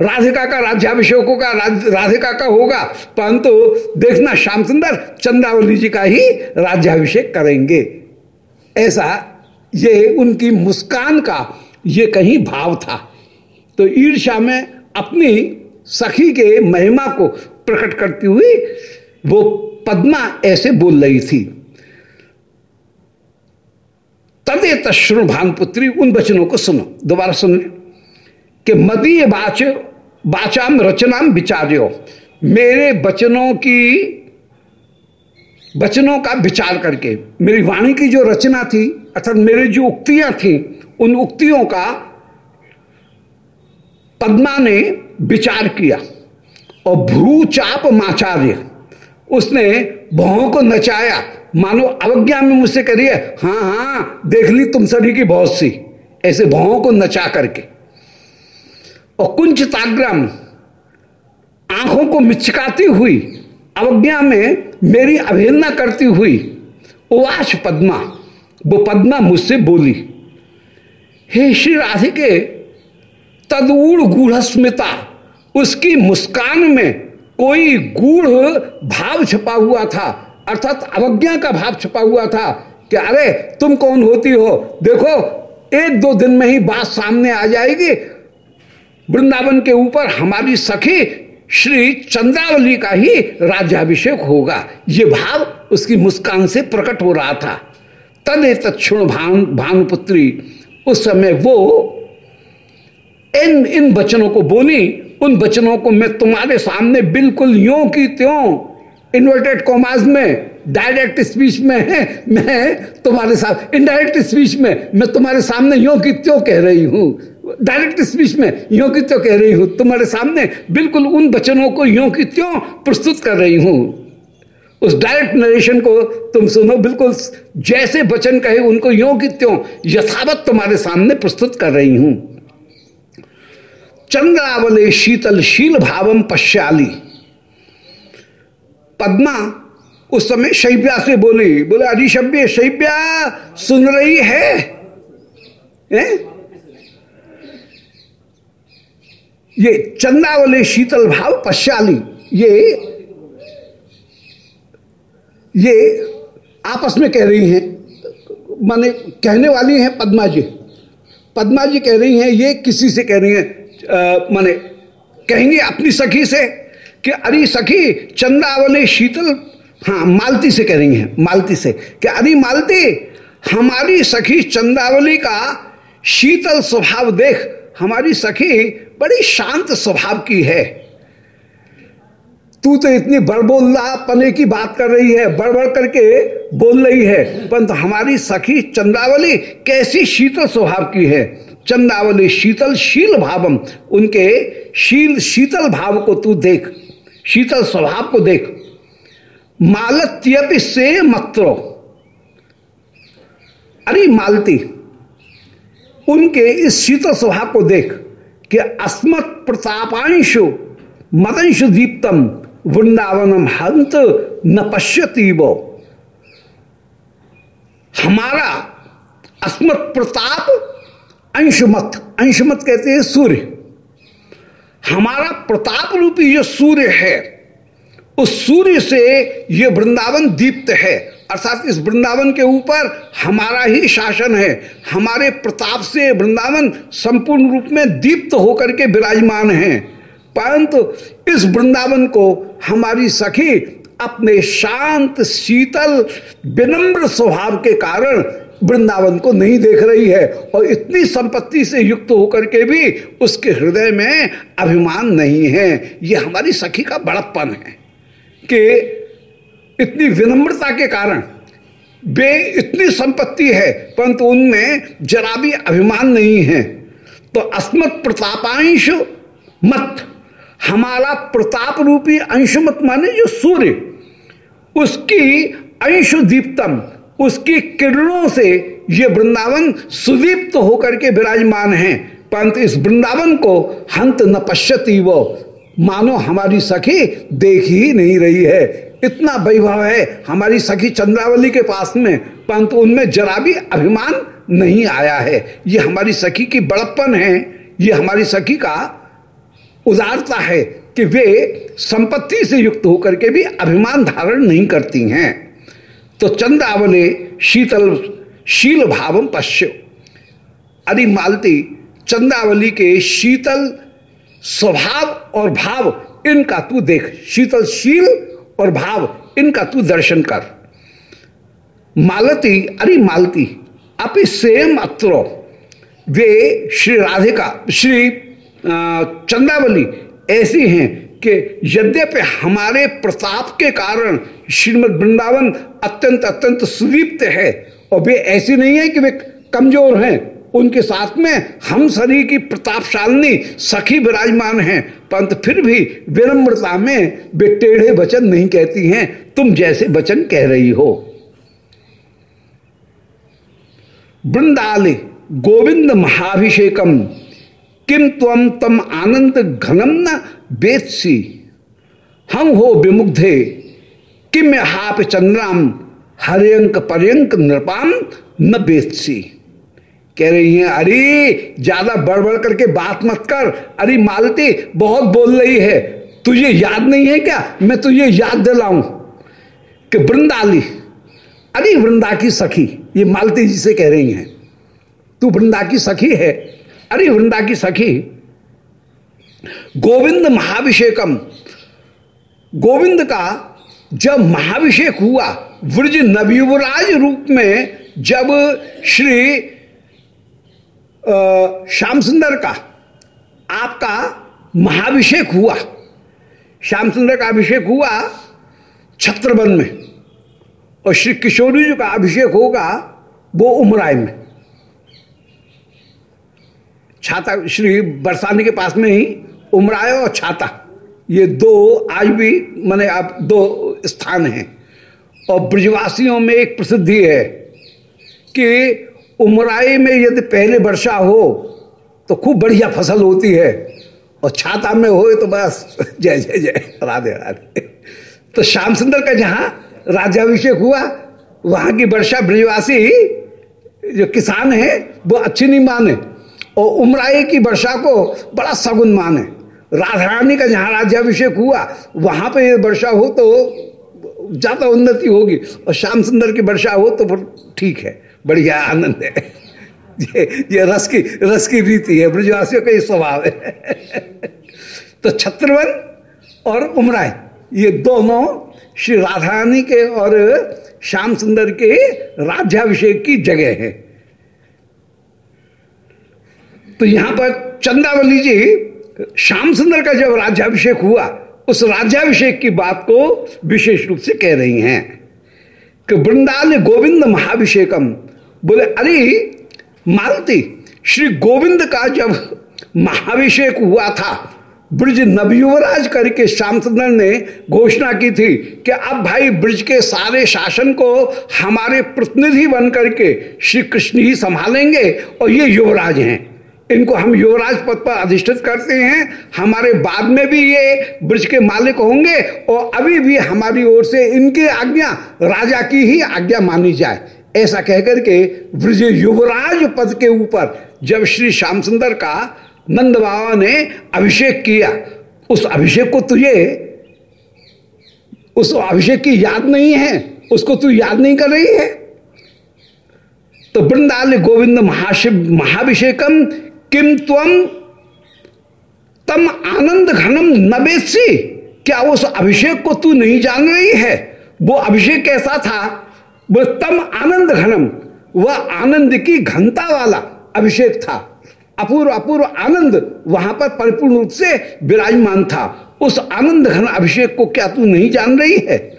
S1: राधिका का राज्याभिषेक होगा राधिका का होगा। परंतु देखना श्याम सुंदर, चंद्रावली जी का ही राज्याभिषेक करेंगे। ऐसा ये उनकी मुस्कान का ये कहीं भाव था। तो ईर्षा में अपनी सखी के महिमा को प्रकट करती हुई वो पद्मा ऐसे बोल रही थी, तदे तश्रु भानुपुत्री, उन वचनों को सुनो। दोबारा सुन कि मदीय बाच बाचाम रचनाम विचार्यो। मेरे वचनों की, वचनों का विचार करके, मेरी वाणी की जो रचना थी, अर्थात मेरी जो उक्तियाँ थी, उन उक्तियों का पद्मा ने विचार किया। और भ्रूचाप माचार्य, उसने बहुओं को नचाया। मानो अवज्ञा में मुझसे करिए हाँ हाँ देख ली तुम सभी की बहुत सी। ऐसे बहुओं को नचा करके। और कुंचिताग्रम आँखों को मिचकाती हुई, अवज्ञा में मेरी अवहेलना करती हुई उवास पद्मा, वो पद्मा मुझसे बोली, हे श्री राधिके, तदूढ़ गूढ़ स्मिता उसकी मुस्कान में कोई गूढ़ भाव छपा हुआ था, अर्थात अवज्ञा का भाव छपा हुआ था कि अरे तुम कौन होती हो? देखो, एक दो दिन में ही बात सामने आ जाएगी वृंदावन के ऊपर हमारी सखी श्री चंद्रावली का ही राज्याभिषेक होगा। ये भाव उसकी मुस्कान से प्रकट हो रहा था। तदे तत्ण भान, भानुपुत्री, उस समय वो इन इन वचनों को बोली, उन वचनों को मैं तुम्हारे सामने बिल्कुल यो की त्यों इन्वर्टेड कॉमाज में डायरेक्ट स्पीच में है, मैं तुम्हारे साथ इनडायरेक्ट स्पीच में, मैं तुम्हारे सामने यो की त्यों कह रही हूँ। डायरेक्ट स्पीच में यो की त्यों कह रही हूँ तुम्हारे सामने बिल्कुल उन वचनों को यो की त्यों प्रस्तुत कर रही हूँ। उस डायरेक्ट नरेशन को तुम सुनो बिल्कुल जैसे वचन कहे उनको यो कि त्यों यथावत तुम्हारे सामने प्रस्तुत कर रही हूँ। चंद्रावले शीतल शील भावम पश्याली। पद्मा उस समय शैब्या से बोली बोले अरिशव्य शैब्या सुन रही है, है? ये चंदावले शीतल भाव पश्चाली ये ये आपस में कह रही हैं, माने कहने वाली हैं पद्मा जी पद्मा जी कह रही हैं, ये किसी से कह रही हैं माने कहेंगे अपनी सखी से कि अरे सखी, चंदावले शीतल हाँ मालती से कह रही हैं, मालती से कि अरे मालती, हमारी सखी चंदावली का शीतल स्वभाव देख, हमारी सखी बड़ी शांत स्वभाव की है। तू तो इतनी बड़बोल्ला पने की बात कर रही है बड़ बड़ करके बोल रही है, परंतु हमारी सखी चंद्रावली कैसी शीतल स्वभाव की है। चंद्रावली शीतल शील भावम, उनके शील शीतल भाव को तू देख, शीतल स्वभाव को देख। मालत्यपि से मत्रो। अरे मालती, उनके इस शीतल स्वभाव को देख। कि अस्मत् प्रतापांशु मदंशु दीप्तम वृंदावनम हंत न पश्यती वो। हमारा अस्मत् प्रताप अंशमत अंशमत कहते हैं सूर्य। हमारा प्रताप रूपी जो सूर्य है, उस सूर्य से ये वृंदावन दीप्त है। अर्थात इस वृंदावन के ऊपर हमारा ही शासन है। हमारे प्रताप से वृंदावन संपूर्ण रूप में दीप्त होकर के विराजमान है। परंतु इस वृंदावन को हमारी सखी अपने शांत, शीतल, विनम्र स्वभाव के कारण वृंदावन को नहीं देख रही है और इतनी संपत्ति से युक्त होकर के भी उसके हृदय में अभिमान नहीं है। ये हमारी सखी का बड़प्पन है कि इतनी विनम्रता के कारण वे इतनी संपत्ति है, परंतु उनमें जरा भी अभिमान नहीं है। तो अस्मत् प्रतापांश मत, हमारा प्रताप रूपी अंशमत माने जो सूर्य, उसकी अंश दीप्तम उसकी किरणों से ये वृंदावन सुदीप्त होकर के विराजमान है। परंतु इस वृंदावन को हंत न पश्यती वो, मानो हमारी सखी देख ही नहीं रही है। इतना वैभव है, हमारी सखी चंद्रावली के पास में, परंतु उनमें जरा भी अभिमान नहीं आया है। ये हमारी सखी की बड़प्पन है, ये हमारी सखी का उदारता है कि वे संपत्ति से युक्त होकर के भी अभिमान धारण नहीं करती हैं। तो चंद्रावले शीतल, शील भावम पश्य। अरे मालती, चंद्रावली के शीतल स्वभाव और भाव, इनका तू देख। शीतल शील और भाव, इनका तू दर्शन कर। मालती, अरे मालती अपि सेम अत्रो। वे श्री राधिका, श्री चंद्रावली ऐसी हैं कि यद्यपि हमारे प्रताप के कारण श्रीमद वृंदावन अत्यंत अत्यंत सुदीप्त है, और वे ऐसी नहीं है कि वे कमज़ोर हैं। उनके साथ में हम शरीर की प्रतापशालिनी सखी विराजमान हैं। परंतु फिर भी विनम्रता में वे टेढ़े वचन नहीं कहती हैं। तुम जैसे वचन कह रही हो। वृंदाले गोविंद महाभिषेकम किम तम तम आनंद घनम न बेतसी हम हो विमुग्धे किम हाप चंद्राम हरियंक पर्यंक नृपाम न बेदसी कह रही हैं, अरे, ज़्यादा बड़बड़ करके बात मत कर। अरे, मालती, बहुत बोल रही है। तुझे याद नहीं है क्या? मैं तुझे याद दिलाऊं कि वृंदाली, अरे, वृंदा की सखी, ये मालती जी से कह रही हैं, तू वृंदा की सखी है। अरे, वृंदा की सखी, गोविंद महाभिषेकम। गोविंद का जब महाभिषेक हुआ, व्रज नवयुवराज रूप में जब श्री श्याम सुंदर का आपका महाभिषेक हुआ। श्याम सुंदर का अभिषेक हुआ छत्रबन में और श्री किशोरी जी का अभिषेक होगा वो उमराय में। छाता श्री बरसाने के पास में ही उमराय और छाता। ये दो आज भी मैंने आप दो स्थान हैं। और ब्रजवासियों में एक प्रसिद्धि है कि उमराई में यदि पहले वर्षा हो तो खूब बढ़िया फ़सल होती है। और छाता में हो तो बस, जय जय जय, राधे राधे। तो श्याम सुंदर का जहाँ राज्याभिषेक हुआ, वहाँ की वर्षा ब्रजवासी जो किसान है, वो अच्छी नहीं माने। और उमराई की वर्षा को बड़ा सगुन माने। राधा रानी का जहाँ राज्याभिषेक हुआ, वहाँ पे वर्षा हो तो ज़्यादा उन्नति होगी। और श्याम सुंदर की वर्षा हो तो ठीक है। बढ़िया आनंद है। ये ये रस की रस की रीति है, ब्रजवासियों का ये स्वभाव है। तो छत्रवन और उमराय ये दोनों श्री राधा रानी के और श्याम सुंदर के राज्याभिषेक की जगह है। तो यहाँ पर चंदावली जी, श्याम सुंदर का जब राज्याभिषेक हुआ, उस राज्याभिषेक की बात को विशेष रूप से कह रही हैं कि वृंदाल गोविंद महाभिषेकम बोले, अरे, मारुति, श्री गोविंद का जब महाभिषेक हुआ था, ब्रज नवयुवराज करके श्यामचंद्र ने घोषणा की थी कि अब भाई ब्रज के सारे शासन को हमारे प्रतिनिधि बन करके श्री कृष्ण ही संभालेंगे और ये युवराज हैं। इनको हम युवराज पद पर अधिष्ठित करते हैं। हमारे बाद में भी ये ब्रज के मालिक होंगे और अभी भी हमारी ओर से इनकी आज्ञा, राजा की ही आज्ञा मानी जाए। ऐसा कहकर के ब्रज युवराज पद के ऊपर जब श्री श्याम सुंदर का नंद बाबा ने अभिषेक किया, उस अभिषेक को तुझे, उस अभिषेक की याद नहीं है, उसको तू याद नहीं कर रही है? तो वृंदाल गोविंद महाशिव महाभिषेकम किम तम तम आनंद घनम नबेसी क्या उस अभिषेक को तू नहीं जान रही है? वो अभिषेक कैसा था? तम आनंद घनम, वह आनंद की घनता वाला अभिषेक था। अपूर्व अपूर्व आनंद वहाँ पर परिपूर्ण रूप से विराजमान था। उस आनंद घन अभिषेक को क्या तू नहीं जान रही है?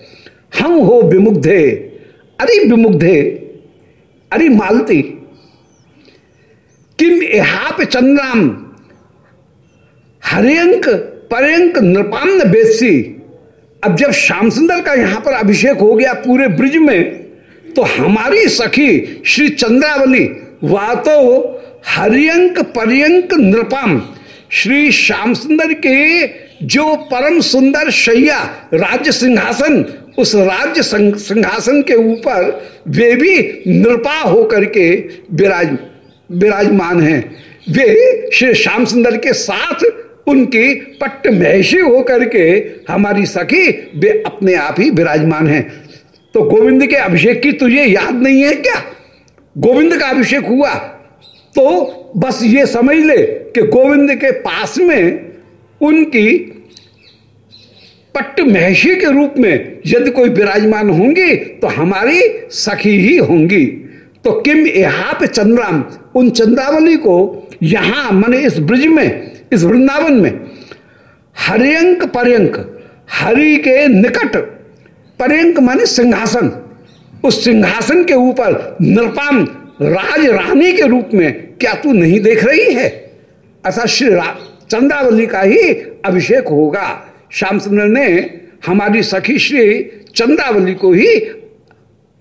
S1: हम हो विमुग्धे। अरे विमुग्धे, अरे मालती, किम इहाप चंद्राम, हरियंक पर्यंक नृपाम बेसी अब जब श्याम सुंदर का यहाँ पर अभिषेक हो गया पूरे ब्रिज में तो हमारी सखी श्री चंद्रावली वह तो हरियंक पर्यंक नृपम। श्री श्याम सुंदर के जो परम सुंदर शैया राज्य सिंहासन, उस राज्य सिंहासन के ऊपर वे भी नृपा होकर के विराज, विराजमान हैं। वे श्री श्याम सुंदर के साथ उनकी पट्ट महशी होकर के हमारी सखी, वे अपने आप ही विराजमान हैं। तो गोविंद के अभिषेक की तुझे याद नहीं है क्या? गोविंद का अभिषेक हुआ। तो बस ये समझ ले कि गोविंद के पास में उनकी पट्ट महशी के रूप में यदि कोई विराजमान होंगी तो हमारी सखी ही होंगी। तो किम पे चंद्राम? उन चंद्रावली को यहाँ, मैंने इस ब्रिज में, इस वृंदावन में, हरियंक पर्यंक, हरि के निकट पर्यंक माने सिंहासन। उस सिंहासन के ऊपर नृपाम राज रानी के रूप में क्या तू नहीं देख रही है? ऐसा श्री चंद्रावली का ही अभिषेक होगा। श्याम सुंदर ने हमारी सखी श्री चंद्रावली को ही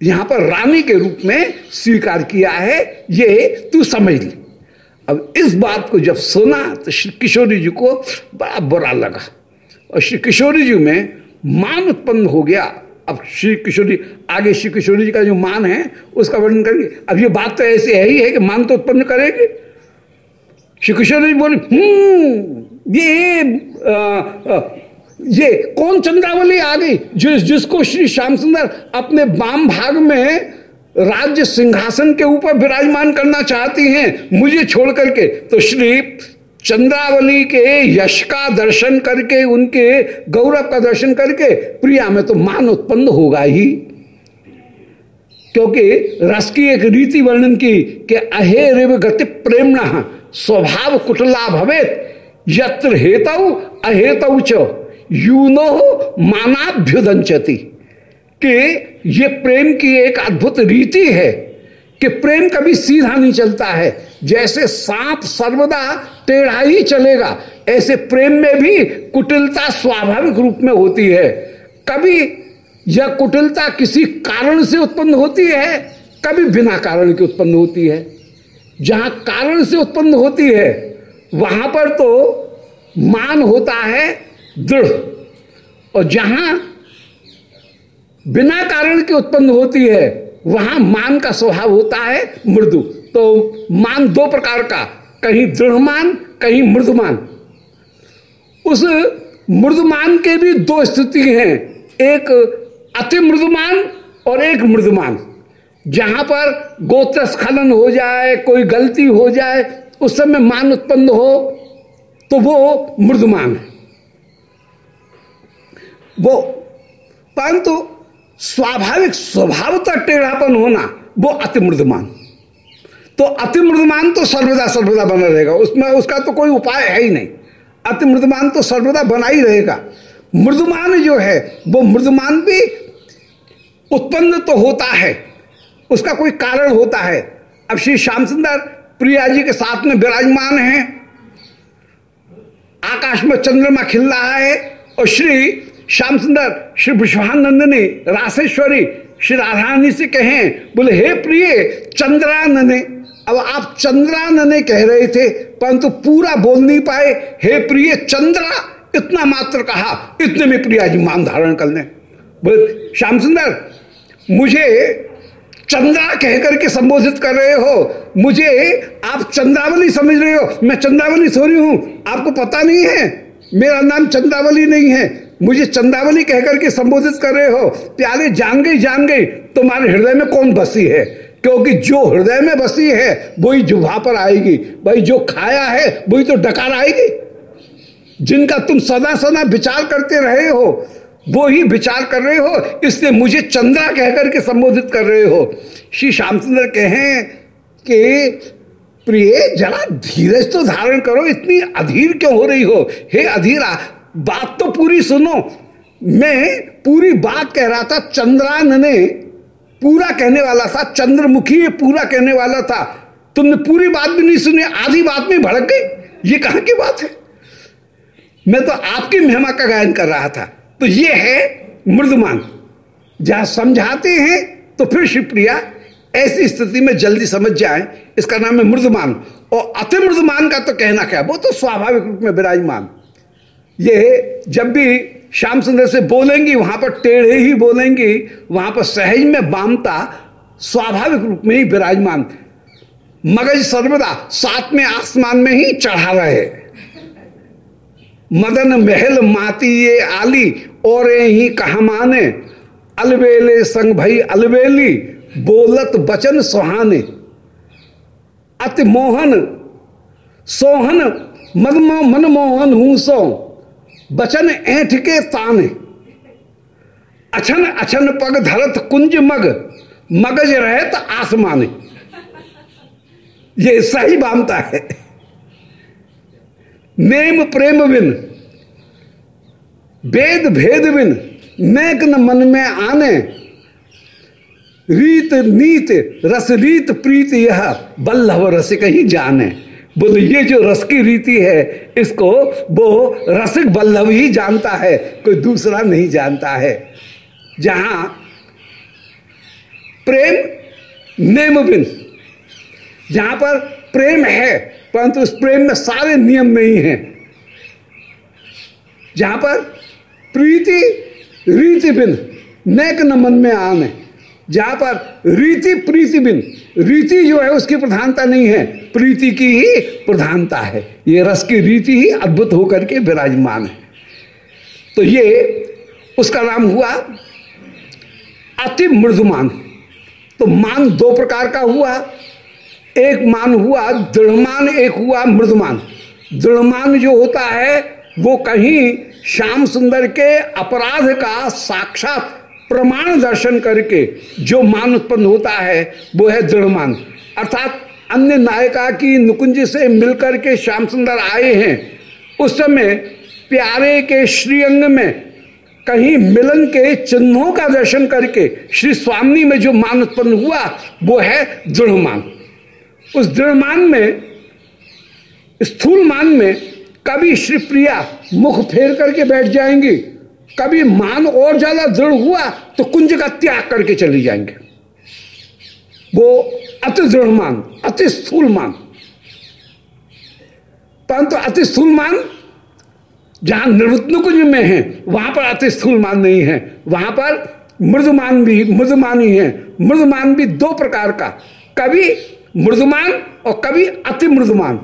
S1: यहाँ पर रानी के रूप में स्वीकार किया है। ये तू समझ ली। अब इस बात को जब सुना तो श्री किशोरी जी को बड़ा बुरा लगा। और श्री किशोरी जी में मान उत्पन्न हो गया। श्री किशोरी आगे श्री किशोरी जी का जो मान है उसका वर्णन करेंगे। अब ये बात तो ऐसी है ही है कि मान तो उत्पन्न करेगी। श्री किशोरी जी बोले हम्म ये आ, आ, ये कौन चंद्रावली आ गई जिस जिसको श्री श्याम सुंदर अपने बाम भाग में राज्य सिंहासन के ऊपर विराजमान करना चाहती हैं मुझे छोड़ करके? तो श्री चंद्रावली के यश का दर्शन करके, उनके गौरव का दर्शन करके प्रिया में तो मान उत्पन्न होगा ही। क्योंकि रस की एक रीति वर्णन की कि अहे रेव गति प्रेमणा, स्वभाव कुटला भवेत, यत्र हेतु अहेतु च यूनो मानाभ्युदंचती। कि ये प्रेम की एक अद्भुत रीति है। कि प्रेम कभी सीधा नहीं चलता है। जैसे सांप सर्वदा टेढ़ा ही चलेगा, ऐसे प्रेम में भी कुटिलता स्वाभाविक रूप में होती है। कभी यह कुटिलता किसी कारण से उत्पन्न होती है, कभी बिना कारण के उत्पन्न होती है। जहाँ कारण से उत्पन्न होती है, वहाँ पर तो मान होता है दृढ़। और जहाँ बिना कारण के उत्पन्न होती है वहाँ मान का स्वभाव होता है मृदु। तो मान दो प्रकार का, कहीं दृढ़मान, कहीं मृदुमान। उस मृदुमान के भी दो स्थिति हैं, एक अति मृदुमान और एक मृदुमान। जहाँ पर गोत्र स्खलन हो जाए, कोई गलती हो जाए, उस समय मान उत्पन्न हो तो वो मृदुमान है। वो, परंतु स्वाभाविक स्वभावता टेढ़ापन होना, वो अति मृदुमान। तो अति मृदुमान तो सर्वदा सर्वदा बना रहेगा, उसमें उसका तो कोई उपाय है ही नहीं। अति मृदुमान तो सर्वदा बना ही रहेगा। मृदमान जो है, वो मृदमान भी उत्पन्न तो होता है, उसका कोई कारण होता है। अब श्री श्याम सुंदर प्रिया जी के साथ में विराजमान है, आकाश में चंद्रमा खिल रहा है, और श्री श्याम सुंदर श्री विश्वानंदनी राशेश्वरी, श्री राधानी से कहें, बोले, हे प्रिय चंद्रानने, अब आप चंद्रानने कह रहे थे, परंतु पूरा बोल नहीं पाए। हे प्रिय चंद्रा, इतना मात्र कहा, इतने में प्रिया जी मान धारण कर ले। बोले श्याम सुंदर मुझे चंद्रा कहकर के संबोधित कर रहे हो। मुझे आप चंद्रावली समझ रहे हो। मैं चंद्रावली थोड़ी हूँ, आपको पता नहीं है। मेरा नाम चंद्रावली नहीं है। मुझे चंदावली कहकर के संबोधित कर रहे हो। प्यारे, जान गई जान गई। तुम्हारे हृदय में कौन बसी है? क्योंकि जो हृदय में बसी है, वही जुभा पर आएगी। भाई, जो खाया है, वही तो डकार आएगी। जिनका तुम सदा सदा विचार करते रहे हो वो ही विचार कर रहे हो। इसलिए मुझे चंद्रा कहकर के संबोधित कर रहे हो। श्री श्यामचंद्र कहें कि, प्रिय, जरा धीरज तो धारण करो। इतनी अधीर क्यों हो रही हो? हे अधीरा बात तो पूरी सुनो। मैं पूरी बात कह रहा था, चंद्रान ने पूरा कहने वाला था, चंद्रमुखी पूरा कहने वाला था। तुमने पूरी बात भी नहीं सुनी, आधी बात में भड़क गई। ये कहाँ की बात है? मैं तो आपकी महिमा का गायन कर रहा था। तो ये है मृदुमान। जहाँ समझाते हैं तो फिर शिवप्रिया, ऐसी स्थिति में जल्दी समझ जाए। इसका नाम है मृदुमान। और अति मृदुमान का तो कहना क्या? वो तो स्वाभाविक रूप में विराजमान। ये जब भी श्याम सुंदर से बोलेंगी, वहाँ पर टेढ़े ही बोलेंगी, वहाँ पर सहज में बामता, स्वाभाविक रूप में ही विराजमान। मगज सर्वदा साथ में आसमान में ही चढ़ा रहे। मदन महल माती ये आली, और ही कहा माने? अलबेले संग भई अलबेली, बोलत बचन सुहाने। अति मोहन, सोहन, मदमो मनमोहन हूँ सो। बचन ऐठ के ताने। अछन अछन पग धरत कुंज मग, मगज रहत आसमाने। ये सही बामता है। नेम प्रेम बिन वेद भेद बिन, मैक न मन में आने। रीत नीत, रस रीत प्रीत यह, बल्लभ रस कहीं जाने। बोले ये जो रस की रीति है, इसको वो रसिक बल्लभ ही जानता है, कोई दूसरा नहीं जानता है। जहाँ प्रेम नेम बिन, जहाँ पर प्रेम है, परंतु उस प्रेम में सारे नियम नहीं है। जहाँ पर प्रीति, रीति बिन, नेक न मन में आने जहाँ पर रीति प्रीति बिन, रीति जो है उसकी प्रधानता नहीं है, प्रीति की ही प्रधानता है। ये रस की रीति ही अद्भुत होकर के विराजमान है। तो ये उसका नाम हुआ अति मृदुमान। तो मान दो प्रकार का हुआ। एक मान हुआ दृढ़मान, एक हुआ मृदुमान। दृढ़मान जो होता है, वो कहीं श्याम सुंदर के अपराध का साक्षात प्रमाण दर्शन करके जो मान उत्पन्न होता है, वो है दृढ़मान अर्थात अन्य नायिका की नुकुंज से मिलकर के श्याम सुंदर आए हैं, उस समय प्यारे के श्रीअंग में कहीं मिलन के चिन्हों का दर्शन करके श्री स्वामी में जो मान उत्पन्न हुआ, वो है दृढ़मान उस दृढ़मान में, स्थूल मान में कभी श्री प्रिया मुख फेर करके बैठ जाएँगी। कभी मान और ज़्यादा दृढ़ हुआ तो कुंज का त्याग करके चली जाएँगे। वो अति दृढ़ मान, अति स्थूल मान। परंतु अति स्थूल मान, जहाँ निवृत्त कुंज में है, वहाँ पर अति स्थूल मान नहीं है। वहाँ पर मृदमान भी, मृदमान ही है। मृदमान भी दो प्रकार का, कभी मृदमान और कभी अति मृदुमान।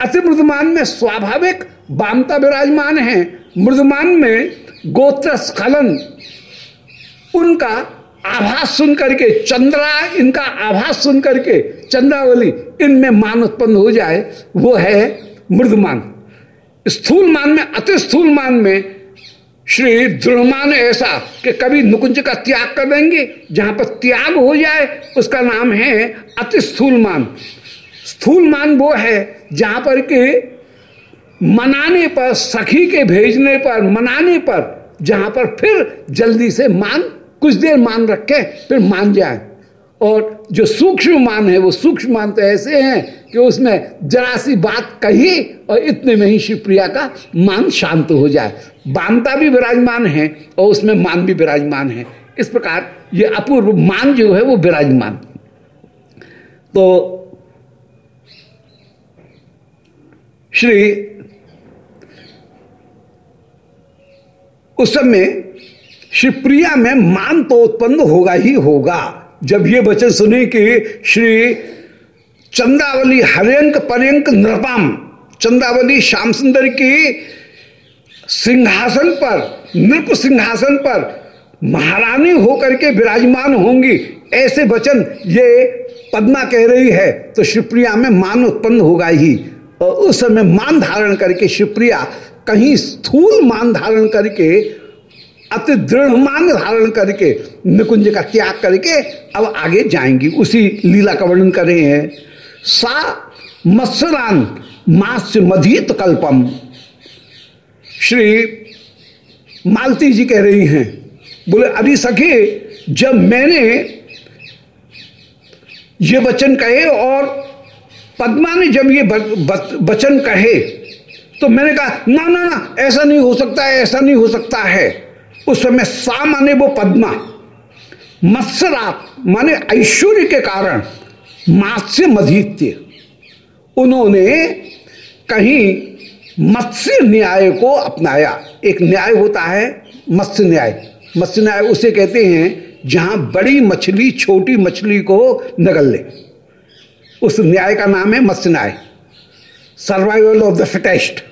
S1: अति मृदमान में स्वाभाविक, बामता विराजमान है। मृदमान में गोत्र स्खलन उनका आभास सुन करके चंद्रा, इनका आभास सुन करके चंद्रावली, इनमें मान उत्पन्न हो जाए, वो है मृदमान स्थूल मान में, अति स्थूल मान में, श्री दृढ़मान ऐसा कि कभी नुकुंज का त्याग कर देंगे, जहाँ पर त्याग हो जाए, उसका नाम है अति स्थूल मान स्थूल मान वो है जहाँ पर के मनाने पर, सखी के भेजने पर, मनाने पर, जहाँ पर फिर जल्दी से मान, कुछ देर मान रखे, फिर मान जाए। और जो सूक्ष्म मान है, वो सूक्ष्म मान तो ऐसे हैं कि उसमें जरा सी बात कही और इतने में ही शिवप्रिया का मान शांत हो जाए। बानता भी विराजमान है और उसमें मान भी विराजमान है। इस प्रकार ये अपूर्व मान जो है, वो विराजमान। तो श्री उस समय शिवप्रिया में मान तो उत्पन्न होगा ही होगा। जब ये वचन सुने कि श्री चंदावली हरियंक पर्यंक नृपाम, चंदावली श्याम सुंदर की सिंहासन पर, नृप सिंहासन पर महारानी होकर के विराजमान होंगी, ऐसे वचन ये पद्मा कह रही है तो शिवप्रिया में मान उत्पन्न होगा ही। और उस समय मान धारण करके शिवप्रिया कहीं स्थूल मान धारण करके, अति दृढ़ मान धारण करके, निकुंज का त्याग करके अब आगे जाएँगी। उसी लीला का वर्णन कर रहे हैं। सा मत्सरान मास्य मधीत कल्पम। श्री मालती जी कह रही हैं, बोले, अभी सखे, जब मैंने ये वचन कहे और पद्मा ने जब ये वचन कहे तो मैंने कहा, ना ना ना, ऐसा नहीं हो सकता है ऐसा नहीं हो सकता है। उस समय सा माने वो पद्मा। मत्सरात माने ऐश्वर्य के कारण मात्स्य मधित्य। उन्होंने कहीं मत्स्य न्याय को अपनाया। एक न्याय होता है मत्स्य न्याय। मत्स्य न्याय उसे कहते हैं, जहाँ बड़ी मछली, छोटी मछली को नगल ले। उस न्याय का नाम है मत्स्य न्याय। Survival of the fittest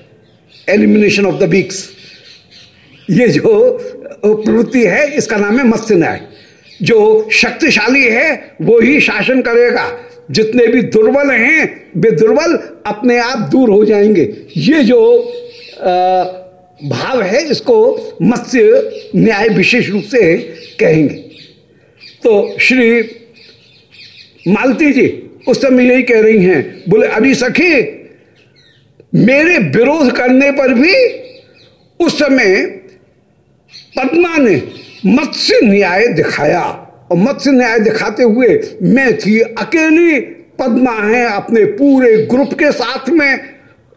S1: elimination of the weaks ये जो प्रवृत्ति है, इसका नाम है मत्स्य न्याय जो शक्तिशाली है, वो ही शासन करेगा। जितने भी दुर्बल हैं, वे दुर्बल अपने आप दूर हो जाएँगे। ये जो भाव है, इसको मत्स्य न्याय विशेष रूप से कहेंगे। तो श्री मालती जी उस समय यही कह रही हैं, बोले, अभी सखी मेरे विरोध करने पर भी उस समय पद्मा ने मत्स्य न्याय दिखाया। और मत्स्य न्याय दिखाते हुए मैं थी, अकेली पद्मा है अपने पूरे ग्रुप के साथ में,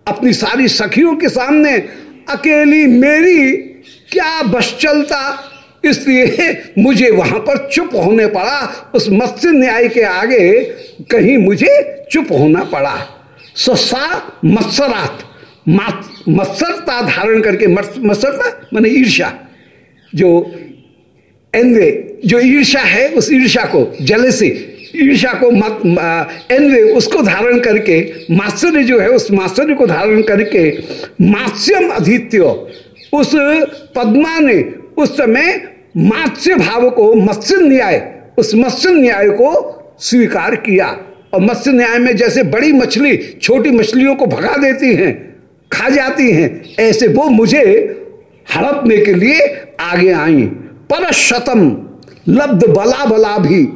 S1: अपनी सारी सखियों के सामने, अकेली मेरी क्या बस चलता? इसलिए मुझे वहाँ पर चुप होने पड़ा। उस मत्स्य न्याय के आगे कहीं मुझे चुप होना पड़ा। ससा मत्सरात। मत्सरता धारण करके मत्सरता मैंने ईर्षा जो एनवे, जो ईर्षा है, उस ईर्षा को जलसी ईर्षा को एनवे, उसको धारण करके, मात्सर्य जो है, उस मात्सर्य को धारण करके, मात्स्यम अधित्य। उस पद्मा ने उस समय मात्स्य भाव को मत्स्य न्याय, उस मत्स्य न्याय को स्वीकार किया। और मत्स्य न्याय में जैसे बड़ी मछली, छोटी मछलियों को भगा देती हैं, खा जाती हैं, ऐसे वो मुझे हड़पने के लिए आगे आई। परशतम, लब्ध बला बला भी।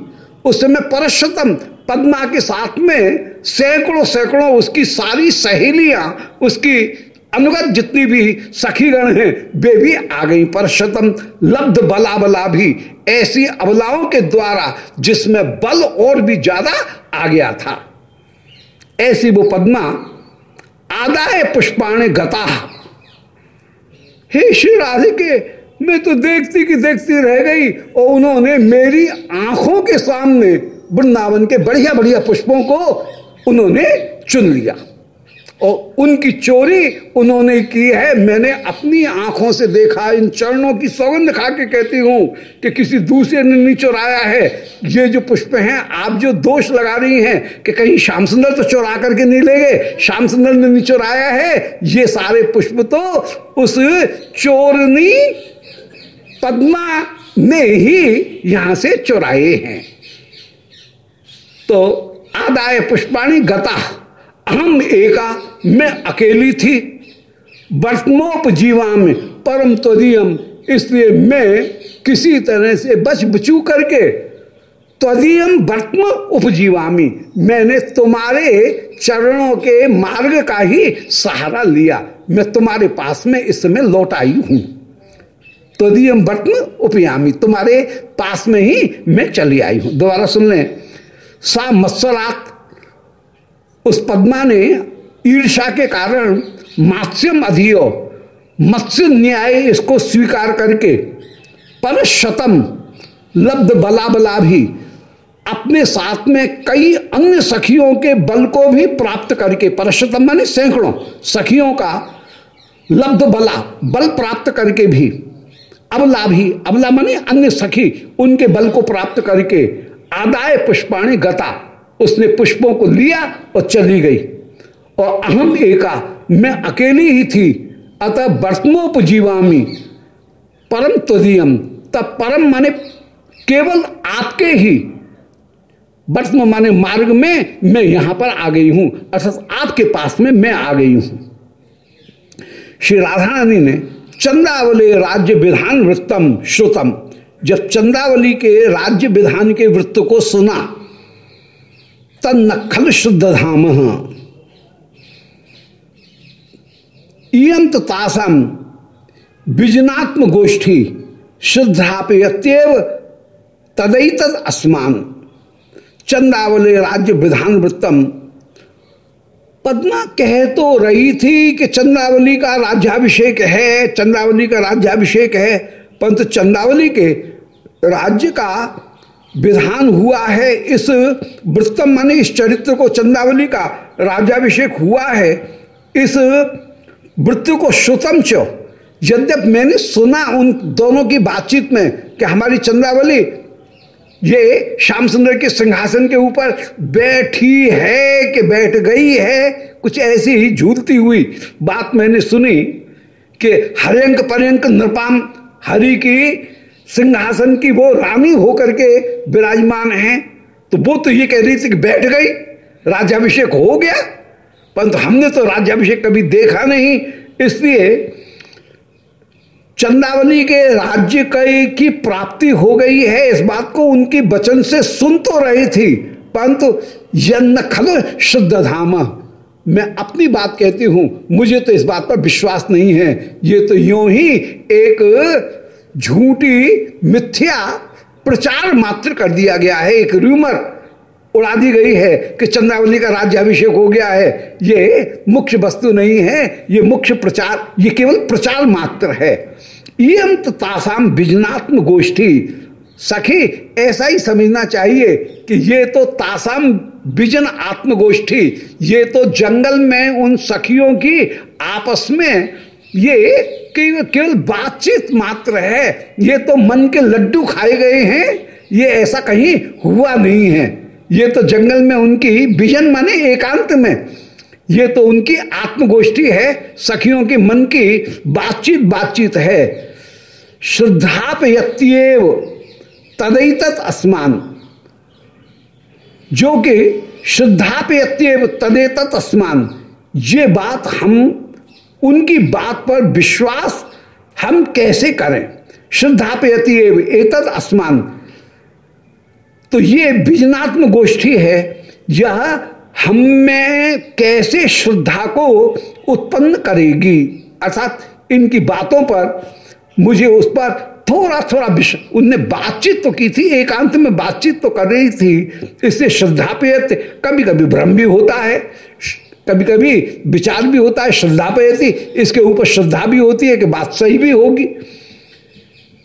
S1: उस समय परशतम, पद्मा के साथ में सैकड़ों सैकड़ों उसकी सारी सहेलियाँ, उसकी अनुगत जितनी भी सखीगण हैं, वे भी आ गई। पर परशतम लब्ध बला बला भी ऐसी अबलाओं के द्वारा, जिसमें बल और भी ज़्यादा आ गया था। ऐसी वो पद्मा, आदाय पुष्पाणे गता। हे श्री राधे के मैं तो देखती कि देखती रह गई और उन्होंने मेरी आँखों के सामने वृंदावन के बढ़िया बढ़िया पुष्पों को उन्होंने चुन लिया। और उनकी चोरी उन्होंने की है। मैंने अपनी आँखों से देखा, इन चरणों की सौगंध खा के कहती हूँ कि किसी दूसरे ने नहीं चुराया है। ये जो पुष्प हैं, आप जो दोष लगा रही हैं कि कहीं श्याम सुंदर तो चुरा करके नहीं ले गए, श्याम सुंदर ने नहीं चुराया है, ये सारे पुष्प तो उस चोरनी पद्मा ने ही यहाँ से चुराए हैं। तो आदाय पुष्पाणी गता। हम एका मैं अकेली थी। वर्तमोपजीवा में परम त्वदीयम, इसलिए मैं किसी तरह से बच बचू करके त्वदीयम वर्तम उपजीवामी, मैंने तुम्हारे चरणों के मार्ग का ही सहारा लिया। मैं तुम्हारे पास में इस समय लौट आई हूँ। त्वदीयम वर्तम उपयामी, तुम्हारे पास में ही मैं चली आई हूँ। दोबारा सुन लें। सा मत्सरात उस पद्मा ने ईर्षा के कारण मात्स्यम अधियो, मत्स्य न्याय इसको स्वीकार करके पर शतम लब्ध बला बला भी अपने साथ में कई अन्य सखियों के बल को भी प्राप्त करके, परशतम माने सैकड़ों सखियों का लब्ध बला, बल प्राप्त करके भी अबला भी अबला माने अन्य सखी, उनके बल को प्राप्त करके आदाय पुष्पाणी गता। उसने पुष्पों को लिया और चली गई। और अहम एका, मैं अकेली ही थी, अतः वर्तमोपजीवामी परम तदीयम। तब परम माने केवल आपके ही। वर्तम माने मार्ग में मैं यहाँ पर आ गई हूँ, अर्थात आपके पास में मैं आ गई हूँ। श्री राधा रानी ने चंद्रावली राज्य विधान वृत्तम श्रुतम, जब चंद्रावली के राज्य विधान के वृत्त को सुना तन्नखल शुद्ध धाम। इयंत तासम बिजनात्म गोष्ठी शुद्धापयत्यव तदत अस्मान। चंदावली राज्य विधान वृत्तम। पद्मा कह तो रही थी कि चंद्रावली का राज्याभिषेक है चंद्रावली का राज्याभिषेक है, परंतु चंद्रावली के राज्य का विधान हुआ है इस वृत्तम माने इस चरित्र को चंदावली का राज्याभिषेक हुआ है। इस वृत्त को श्रुतम च। यद्यप मैंने सुना उन दोनों की बातचीत में कि हमारी चंद्रावली ये श्याम सुंदर के सिंहासन के ऊपर बैठी है कि बैठ गई है, कुछ ऐसी ही झूलती हुई बात मैंने सुनी कि हरियंक पर्यंक नृपाम हरि की सिंहासन की वो रानी होकर के विराजमान है। तो वो तो ये कह रही थी कि बैठ गई, राज्याभिषेक हो गया। परंतु हमने तो राज्याभिषेक कभी देखा नहीं। इसलिए चंदावली के राज्य की प्राप्ति हो गई है। इस बात को उनकी वचन से सुन तो रही थी। परंतु यन्न खल शुद्ध धाम। मैं अपनी बात कहती हूँ, मुझे तो इस बात पर विश्वास नहीं है। ये तो यूँ ही एक झूठी मिथ्या प्रचार मात्र कर दिया गया है। एक रूमर उड़ा दी गई है कि चंद्रावली का राज्याभिषेक हो गया है। ये मुख्य वस्तु नहीं है, ये मुख्य प्रचार, ये केवल प्रचार मात्र है। यंत तासाम बिजनात्म गोष्ठी। सखी, ऐसा ही समझना चाहिए कि ये तो तासाम बिजन आत्मगोष्ठी, ये तो जंगल में उन सखियों की आपस में ये केवल बातचीत मात्र है, ये तो मन के लड्डू खाए गए हैं, ये ऐसा कहीं हुआ नहीं है। ये तो जंगल में उनकी विजन माने एकांत में, ये तो उनकी आत्मगोष्ठी है, सखियों के मन की बातचीत बातचीत है। श्रद्धापयत्यव तदैत अस्मान। जो कि श्रद्धापयत्यव तदेत अस्मान। ये बात हम उनकी बात पर विश्वास हम कैसे करें? श्रद्धापयति एतद अस्मान। तो ये बीजनात्म गोष्ठी है, यह हम में कैसे श्रद्धा को उत्पन्न करेगी? अर्थात इनकी बातों पर मुझे उस पर थोड़ा थोड़ा विश्व उनने बातचीत तो की थी, एकांत में बातचीत तो कर रही थी, इससे श्रद्धा पे कभी कभी भ्रम भी होता है कभी कभी विचार भी होता है, श्रद्धा पे इसके ऊपर श्रद्धा भी होती है कि बात सही भी होगी।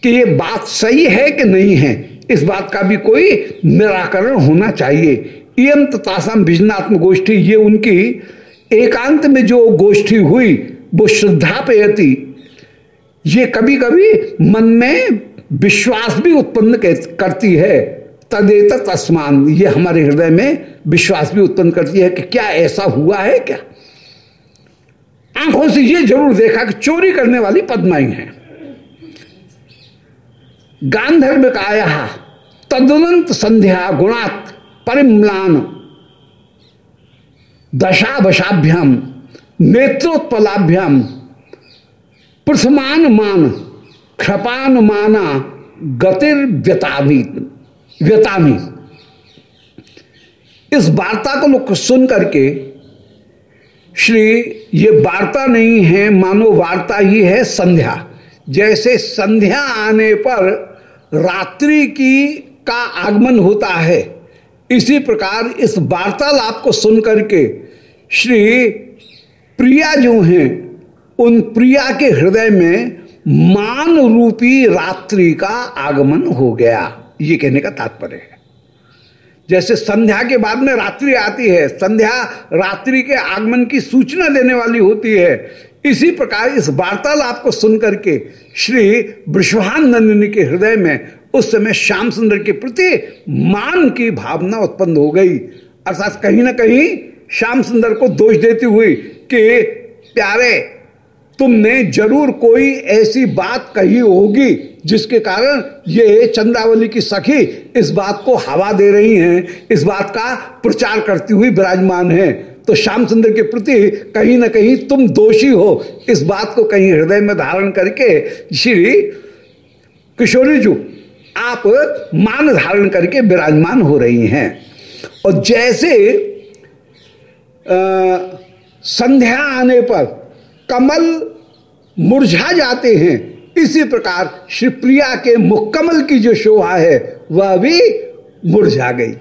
S1: कि ये बात सही है कि नहीं है, इस बात का भी कोई निराकरण होना चाहिए। इम तासाम विजनात्म गोष्ठी ये उनकी एकांत में जो गोष्ठी हुई, वो श्रद्धा पेयती ये कभी कभी मन में विश्वास भी उत्पन्न करती है। तदेत तस्मान। ये हमारे हृदय में विश्वास भी उत्पन्न करती है कि क्या ऐसा हुआ है क्या? आँखों से ये ज़रूर देखा कि चोरी करने वाली पद्माई है। गांधर्व काया तदुनंत संध्या गुणात परिम्लान। दशावशाभ्याम नेत्रोत्पलाभ्याम प्रथमान मान क्षपान माना गतिर व्यतामी व्यतामी इस वार्ता को लोग सुन करके, श्री, ये वार्ता नहीं है, मानो वार्ता ही है संध्या। जैसे संध्या आने पर रात्रि की का आगमन होता है, इसी प्रकार इस वार्तालाप को सुन करके श्री प्रिया जो हैं, उन प्रिया के हृदय में मान रूपी रात्रि का आगमन हो गया। ये कहने का तात्पर्य है। जैसे संध्या के बाद में रात्रि आती है, संध्या रात्रि के आगमन की सूचना देने वाली होती है। इसी प्रकार इस वार्तालाप को सुनकर के श्री नंदिनी के हृदय में उस समय श्याम सुंदर के प्रति मान की भावना उत्पन्न हो गई। अर्थात कहीं ना कहीं श्याम सुंदर को दोष देती हुई कि, प्यारे तुमने ज़रूर कोई ऐसी बात कही होगी जिसके कारण ये चंद्रावली की सखी इस बात को हवा दे रही हैं इस बात का प्रचार करती हुई विराजमान है। तो श्याम सुंदर के प्रति कहीं ना कहीं तुम दोषी हो। इस बात को कहीं हृदय में धारण करके श्री किशोरी जी आप मान धारण करके विराजमान हो रही हैं। और जैसे आ, संध्या आने पर कमल मुरझा जाते हैं। इसी प्रकार श्री प्रिया के मुक्कमल की जो शोभा है, वह भी मुरझा गई।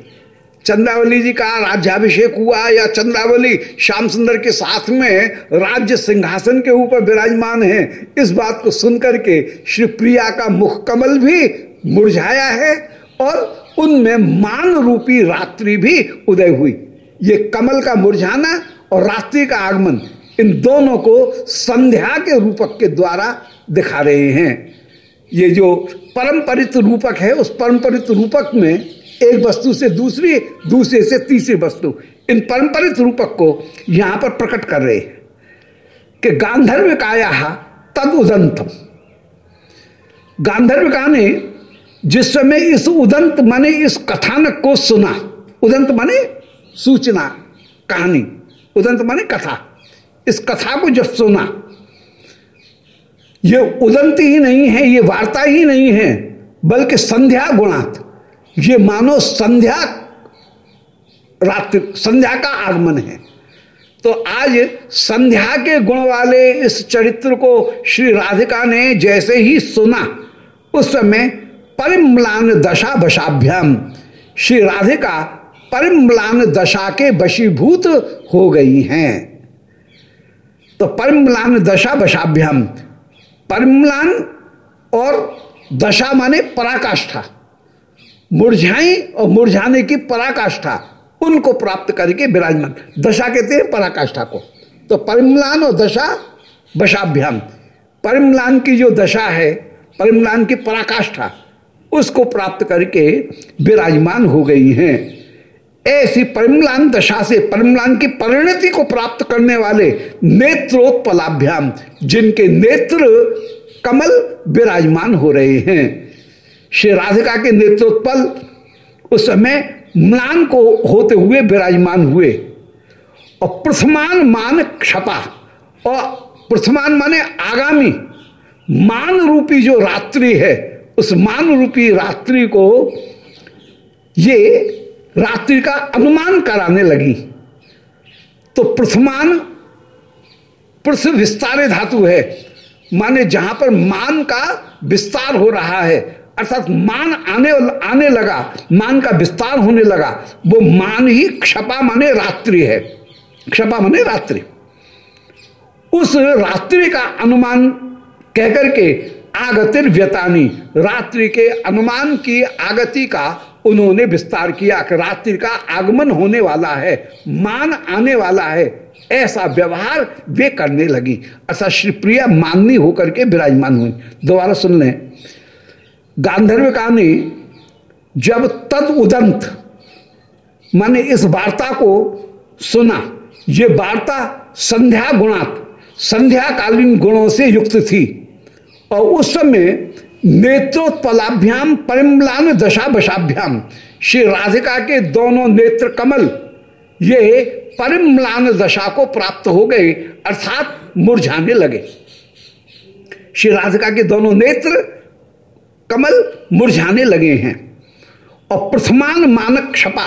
S1: चंद्रावली जी का राज्याभिषेक हुआ या चंद्रावली श्याम सुंदर के साथ में राज्य सिंहासन के ऊपर विराजमान है, इस बात को सुनकर के श्री प्रिया का मुख कमल भी मुरझाया है और उनमें मान रूपी रात्रि भी उदय हुई। ये कमल का मुरझाना और रात्रि का आगमन इन दोनों को संध्या के रूपक के द्वारा दिखा रहे हैं। ये जो परंपरित रूपक है, उस परंपरित रूपक में एक वस्तु से दूसरी, दूसरे से तीसरी वस्तु, इन परंपरित रूपक को यहाँ पर प्रकट कर रहे हैं कि गांधर्व काया तद उदंतम। गांधर्व का ने जिस समय इस उदंत माने इस कथानक को सुना, उदंत माने सूचना, कहानी, उदंत माने कथा इस कथा को जब सुना, ये उदंत ही नहीं है, ये वार्ता ही नहीं है, बल्कि संध्या गुणात। ये मानो संध्या रात्रि, संध्या का आगमन है। तो आज संध्या के गुण वाले इस चरित्र को श्री राधिका ने जैसे ही सुना, उस समय परिम्लान दशा वशाभ्याम, श्री राधिका परिम्लान दशा के वशीभूत हो गई हैं। तो परिम्लान दशा वशाभ्याम। परमलान और दशा माने पराकाष्ठा। मुरझाई और मुरझाने की पराकाष्ठा, उनको प्राप्त करके विराजमान। दशा कहते हैं पराकाष्ठा को। तो परमलान और दशा वशाभ्याम। परमलान की जो दशा है, परमलान की पराकाष्ठा, उसको प्राप्त करके विराजमान हो गई हैं। ऐसी परिमलान दशा से परिमलान की परिणति को प्राप्त करने वाले नेत्रोत्पलाभ्याम, जिनके नेत्र कमल विराजमान हो रहे हैं। श्री राधिका के नेत्रोत्पल उस समय म्लान को होते हुए विराजमान हुए। और प्रथमान मान क्षपा, और प्रथमान माने आगामी। मान रूपी जो रात्रि है, उस मान रूपी रात्रि को ये रात्रि का अनुमान कराने लगी। तो प्रथमान पृथ्वी विस्तार धातु है। माने जहाँ पर मान का विस्तार हो रहा है, अर्थात मान आने आने लगा, मान का विस्तार होने लगा, वो मान ही क्षपा माने रात्रि है। क्षपा माने रात्रि। उस रात्रि का अनुमान कहकर के आगतिर व्यतानी रात्रि के अनुमान की आगति का उन्होंने विस्तार किया कि रात्रि का आगमन होने वाला है, मान आने वाला है। ऐसा व्यवहार वे करने लगी। ऐसा श्री प्रिया माननी होकर के विराजमान हुई। दोबारा सुन लें। गांधर्व कहानी जब तद उदंत माने इस वार्ता को सुना, ये वार्ता संध्या गुणात, संध्याकालीन गुणों से युक्त थी। और उस समय नेत्रोत्पलाभ्याम परिमलान दशा बशाभ्याम श्री राधिका के दोनों नेत्र कमल, ये परिमलान दशा को प्राप्त हो गए, अर्थात मुरझाने लगे। श्री राधिका के दोनों नेत्र कमल मुरझाने लगे हैं। और प्रथमान मानक क्षपा,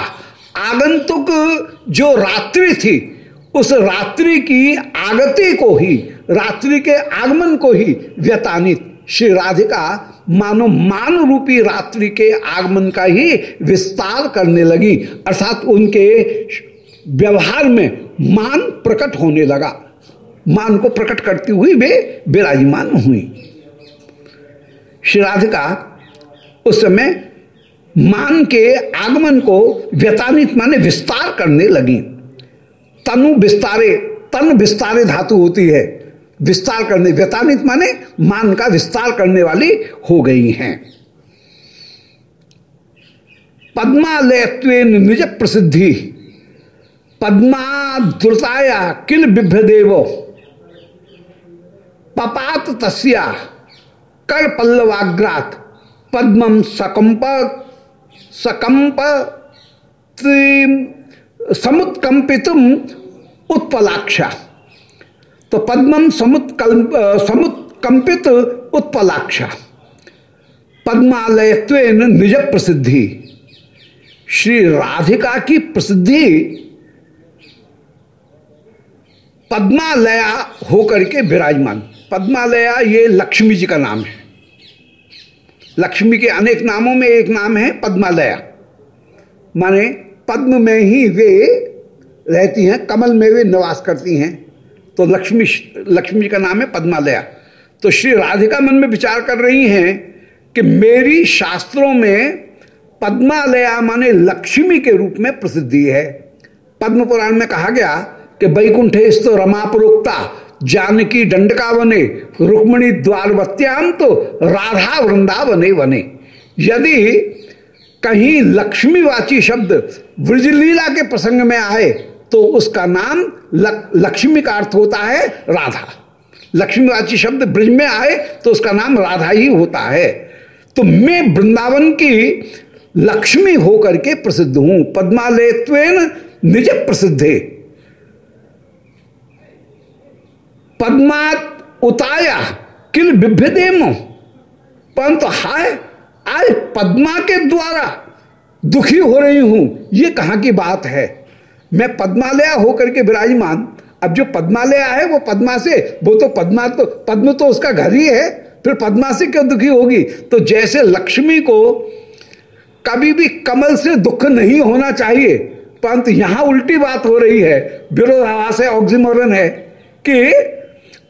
S1: आगंतुक जो रात्रि थी, उस रात्रि की आगति को ही, रात्रि के आगमन को ही व्यतानित श्री राधिका मानो मान रूपी रात्रि के आगमन का ही विस्तार करने लगी। अर्थात उनके व्यवहार में मान प्रकट होने लगा। मान को प्रकट करती हुई वे विराजमान हुई। श्री राधिका उस समय मान के आगमन को व्यतानित माने विस्तार करने लगी। तनु विस्तारे, तन विस्तारे धातु होती है। विस्तार करने, व्यतानित माने मान का विस्तार करने वाली हो गई हैं। पद्मालय निज प्रसिद्धि पद्मा द्रुताया किल बिभ्रदेव, पपात तस्या कर पल्लवाग्रात पद्मम सकंप सकंप समुत्कंपितुम उत्पलाक्षा। तो पद्मम समुत्कल्प समुत्कंपित उत्पलाक्षा। पद्मालय निज प्रसिद्धि श्री राधिका की प्रसिद्धि पद्मालया होकर के विराजमान। पद्मालया ये लक्ष्मी जी का नाम है। लक्ष्मी के अनेक नामों में एक नाम है पद्मालया। माने पद्म में ही वे रहती हैं, कमल में वे निवास करती हैं। तो लक्ष्मी लक्ष्मी का नाम है पद्मालया। तो श्री राधिका मन में विचार कर रही हैं कि मेरी शास्त्रों में पद्मालया माने लक्ष्मी के रूप में प्रसिद्धि है। पद्म पुराण में कहा गया कि वैकुंठे तो रमा प्रोक्ता जानकी दंडका बने रुक्मणी द्वारवत्याम तो राधा वृंदावने बने यदि कहीं लक्ष्मीवाची शब्द ब्रजलीला के प्रसंग में आए तो उसका नाम लक, लक्ष्मी का अर्थ होता है राधा। लक्ष्मीवाची शब्द ब्रज में आए तो उसका नाम राधा ही होता है। तो मैं वृंदावन की लक्ष्मी होकर के प्रसिद्ध हूँ। पद्मालयत्वेन निज प्रसिद्ध। पद्मात उताया किल बिभ्यदेम। परंतु हाय आज पद्मा के द्वारा दुखी हो रही हूँ। ये कहाँ की बात है? मैं पद्मालया होकर के विराजमान। अब जो पद्मालया है, वो पद्मा से, वो तो पद्मा तो पद्म तो उसका घर ही है, फिर पद्मा से क्यों दुखी होगी? तो जैसे लक्ष्मी को कभी भी कमल से दुख नहीं होना चाहिए, परंतु यहाँ उल्टी बात हो रही है विरोधावास है ऑक्सीमोरन है, कि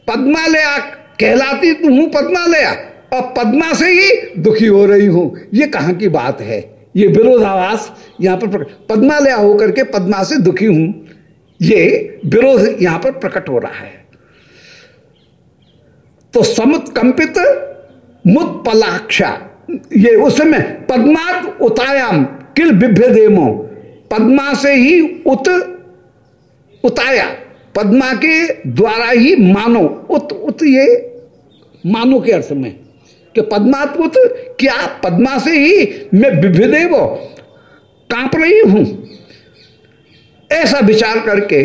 S1: पद्मालया कहलाती तो हूँ पद्मालया, और पद्मा से ही दुखी हो रही हूँ। ये कहाँ की बात है? ये विरोधावास यहाँ पर पद्मालया होकर के पद्मा से दुखी हूँ। ये विरोध यहाँ पर प्रकट हो रहा है। तो समुत कंपित मुत्पलाक्षा, ये उस समय पद्मात उतायाम, किल बिभ्य देमो पद्मा से ही उत उताया, पद्मा के द्वारा ही मानो, उत उत ये मानो के अर्थ में। कि पद्मात्मुत, क्या पद्मा से ही मैं विभिदेव काँप रही हूँ? ऐसा विचार करके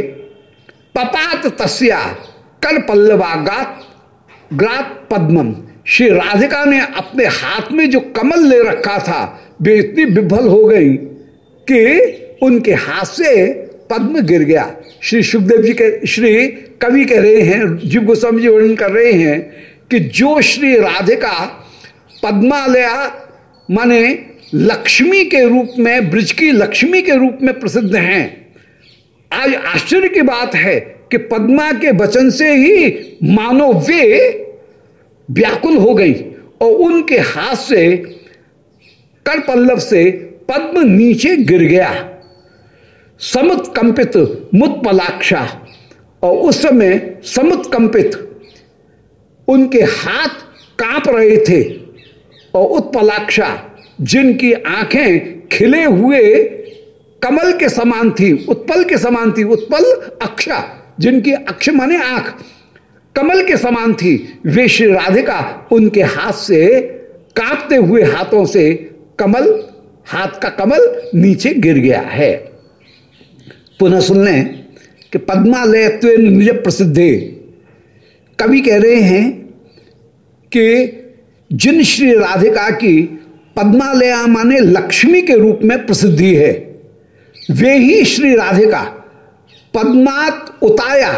S1: पपात तस्या कर पल्लवागात ग्रात पद्मम। श्री राधिका ने अपने हाथ में जो कमल ले रखा था, वे इतनी विभल हो गई कि उनके हाथ से पद्म गिर गया। श्री सुखदेव जी के, श्री कवि कह रहे हैं, जीव गोस्वामी जी वर्णन कर रहे हैं कि जो श्री राधिका पद्मालया माने लक्ष्मी के रूप में, ब्रज की लक्ष्मी के रूप में प्रसिद्ध हैं। आज आश्चर्य की बात है कि पद्मा के वचन से ही मानो वे व्याकुल हो गई और उनके हाथ से कर पल्लव से पद्म नीचे गिर गया। समुत कंपित मुतपलाक्षा और उस समय समुत कंपित उनके हाथ काँप रहे थे और उत्पलाक्षा, जिनकी आँखें खिले हुए कमल के समान थी, उत्पल के समान थी, उत्पल अक्षा, जिनकी अक्ष माने आँख, कमल के समान थी, वे श्री राधिका उनके हाथ से कांपते हुए हाथों से कमल, हाथ का कमल नीचे गिर गया है। पुनः सुन लें कि पद्मालय निज प्रसिद्धि कवि कह रहे हैं कि जिन श्री राधिका की पद्मालया माने लक्ष्मी के रूप में प्रसिद्धि है, वे ही श्री राधिका, पद्मात उताया।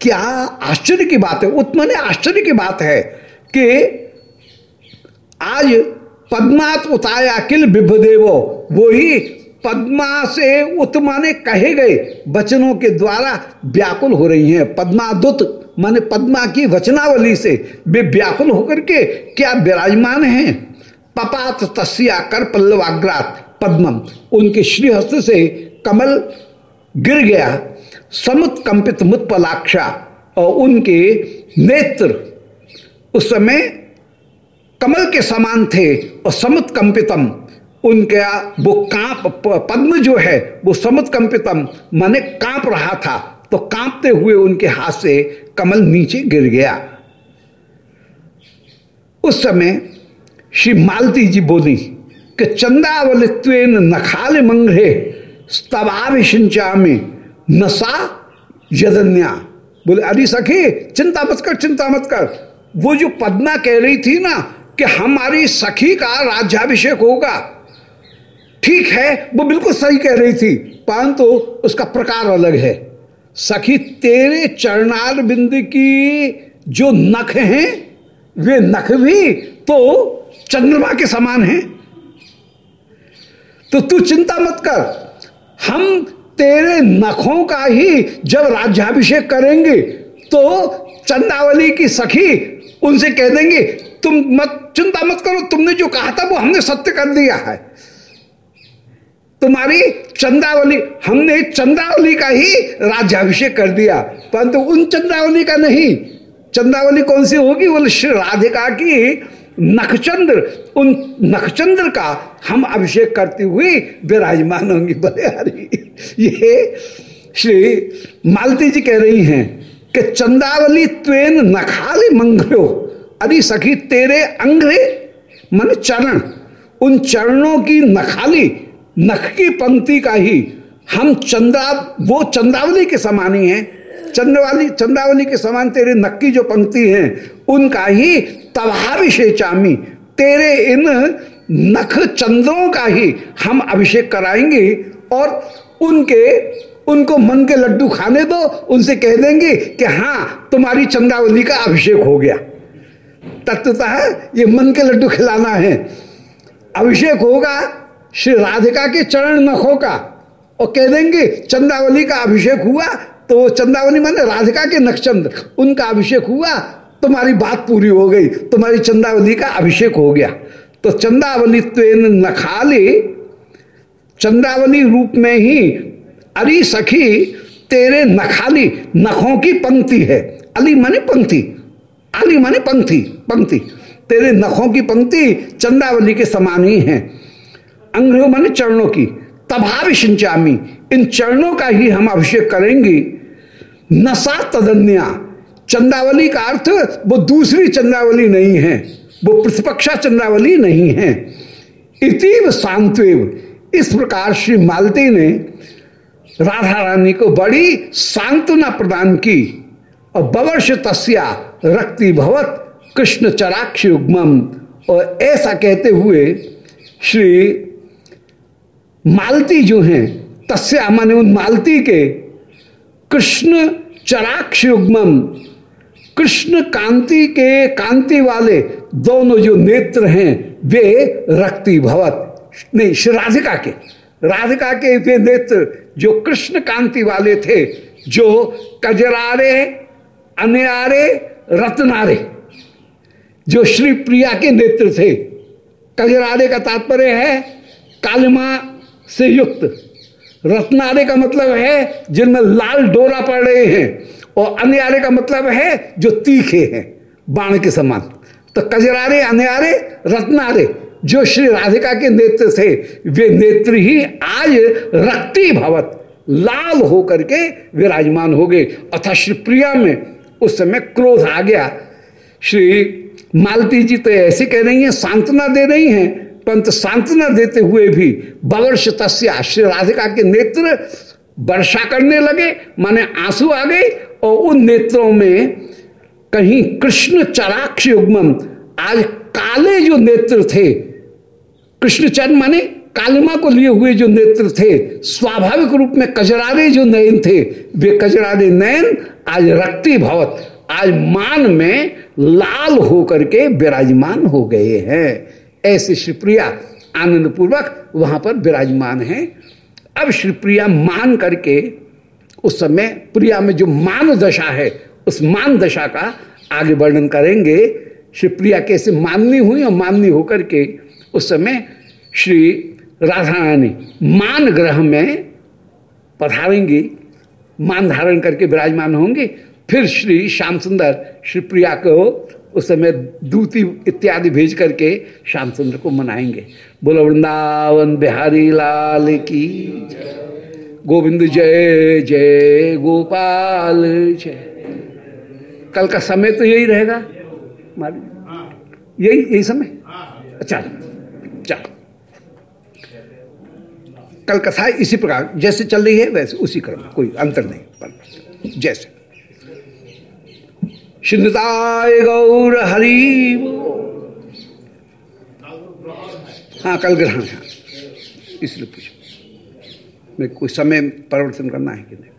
S1: क्या आश्चर्य की बात है, उत्मने आश्चर्य की बात है कि आज पद्मात उताया किल बिभदेवो, वो ही पद्मा से उत माने कहे गए वचनों के द्वारा व्याकुल हो रही हैं। पद्मादुत, माने पद्मा की वचनावली से वे व्याकुल होकर के क्या विराजमान हैं? पपात तस्या कर पल्लवाग्रात पद्मम। उनके श्रीहस्त से कमल गिर गया। समुत कंपित मुत्पलाक्षा और उनके नेत्र उस समय कमल के समान थे और समुत कंपितम उनका वो काँप पद्म जो है, वो समुत कंपितम माने काँप रहा था। तो कांपते हुए उनके हाथ से कमल नीचे गिर गया। उस समय श्री मालती जी बोली कि चंदावलित्व नखाल मंगरे स्तवाभिषिंचा में नशा यदन्या। बोले, अरे सखी, चिंता मत कर, चिंता मत कर। वो जो पद्मा कह रही थी ना कि हमारी सखी का राज्याभिषेक होगा ठीक है, वो बिल्कुल सही कह रही थी परंतु तो उसका प्रकार अलग है। सखी, तेरे चरणार बिंद की जो नख हैं, वे नख भी तो चंद्रमा के समान हैं। तो तू चिंता मत कर, हम तेरे नखों का ही जब राज्याभिषेक करेंगे तो चंदावली की सखी उनसे कह देंगे, तुम मत, चिंता मत करो, तुमने जो कहा था वो हमने सत्य कर दिया है। तुम्हारी चंदावली, हमने चंदावली का ही राज्याभिषेक कर दिया। परंतु उन चंदावली का नहीं। चंदावली कौन सी होगी? बोले, श्री राधिका की नखचंद्र। उन नखचंद्र का हम अभिषेक करते हुए विराजमान होंगी। बड़े हरी ये श्री मालती जी कह रही हैं कि चंदावली त्वेन नखाली मंगलो। अरे, सखी, तेरे अंग्रे, मन चरण, उन चरणों की नखाली नख की पंक्ति का ही हम चंद्रा, वो चंद्रावली के समान ही। है चंद्रवाली, चंद्रावली के समान तेरे नख की जो पंक्ति है, उनका ही तभाभिषेचामी तेरे इन नख चंद्रों का ही हम अभिषेक कराएँगे और उनके, उनको मन के लड्डू खाने दो, उनसे कह देंगे कि हाँ तुम्हारी चंद्रावली का अभिषेक हो गया। तत्वतः ये मन के लड्डू खिलाना है। अभिषेक होगा श्री राधिका के चरण नखों का और कह देंगे, चंदावली का अभिषेक हुआ तो चंदावली माने राधिका के नक्षचंद्र उनका अभिषेक हुआ, तुम्हारी बात पूरी हो गई, तुम्हारी चंदावली का अभिषेक हो गया। तो चंदावली नखाली चंदावली रूप में ही, अरी सखी, तेरे नखाली नखों की पंक्ति है। अली माने पंक्ति, अली माने पंक्ति पंक्ति। तेरे नखों की पंक्ति चंदावली के समान ही है। अंग्रियों माने चरणों की। तभाव सिंचामी इन चरणों का ही हम अभिषेक करेंगे। नशा तदन्या। चंदावली का अर्थ, वो दूसरी चंदावली नहीं है। वो प्रतिपक्षा चंदावली नहीं है। इतिव शांतवेव इस प्रकार श्री मालती ने राधा रानी को बड़ी सांत्वना प्रदान की। और बवर्ष तस्या रक्ति भवत कृष्ण चराक्ष युग्मम। और ऐसा कहते हुए श्री मालती जो हैं, तस्या माने उन मालती के, कृष्ण चराक्ष युग्मम, कृष्ण कांति के कांति वाले दोनों जो नेत्र हैं, वे रक्ति भवत नहीं राधिका के। राधिका के वे नेत्र जो कृष्ण कांति वाले थे, जो कजरारे, अन्यारे, रत्नारे, जो श्री प्रिया के नेत्र थे। कजरारे का तात्पर्य है, कालिमा से युक्त रत्नारे का मतलब है जिनमें लाल डोरा पड़ रहे हैं और अन्यारे का मतलब है जो तीखे हैं, बाण के समान। तो कजरारे, अन्यारे, रत्नारे, जो श्री राधिका के नेत्र थे, वे नेत्र ही आज रक्ति भवत लाल होकर के विराजमान हो गए। अथा श्री प्रिया में उस समय क्रोध आ गया। श्री मालती जी तो ऐसे कह रही हैं, सांत्वना दे रही हैं पंत सांत्वना देते हुए भी बवर्ष तस्या श्री राधिका के नेत्र वर्षा करने लगे, माने आँसू आ गए, और उन नेत्रों में कहीं कृष्ण चराक्ष युग्मम, आज काले जो नेत्र थे, कृष्णचंद माने कालिमा को लिए हुए जो नेत्र थे, स्वाभाविक रूप में कजरारे जो नयन थे, वे कजरारे नयन आज रक्ति भवत, आज मान में लाल होकर के विराजमान हो गए हैं। ऐसे श्रीप्रिया आनंद पूर्वक वहाँ पर विराजमान है। अब श्रीप्रिया मान करके उस समय प्रिया में जो मान दशा है, उस मान दशा का आगे वर्णन करेंगे। श्रीप्रिया कैसे माननी हुई और माननी होकर के उस समय श्री राधा रानी मान ग्रह में पधारेंगी, मान धारण करके विराजमान होंगे। फिर श्री श्याम सुंदर श्री प्रिया को उस समय दूती इत्यादि भेज करके श्याम सुंदर को मनाएँगे। बोलो, वृंदावन बिहारी लाल की गोविंद जय जय गोपाल जय। कल का समय तो यही रहेगा। यही यही समय? अच्छा चलो। कल कथा इसी प्रकार, जैसे चल रही है, वैसे उसी क्रम, कोई अंतर नहीं। पर जैसे। सिद्धताय गौर हरि। हाँ कल ग्रहण है। इसलिए पूछो। मैं कुछ समय परिवर्तन करना है कि नहीं?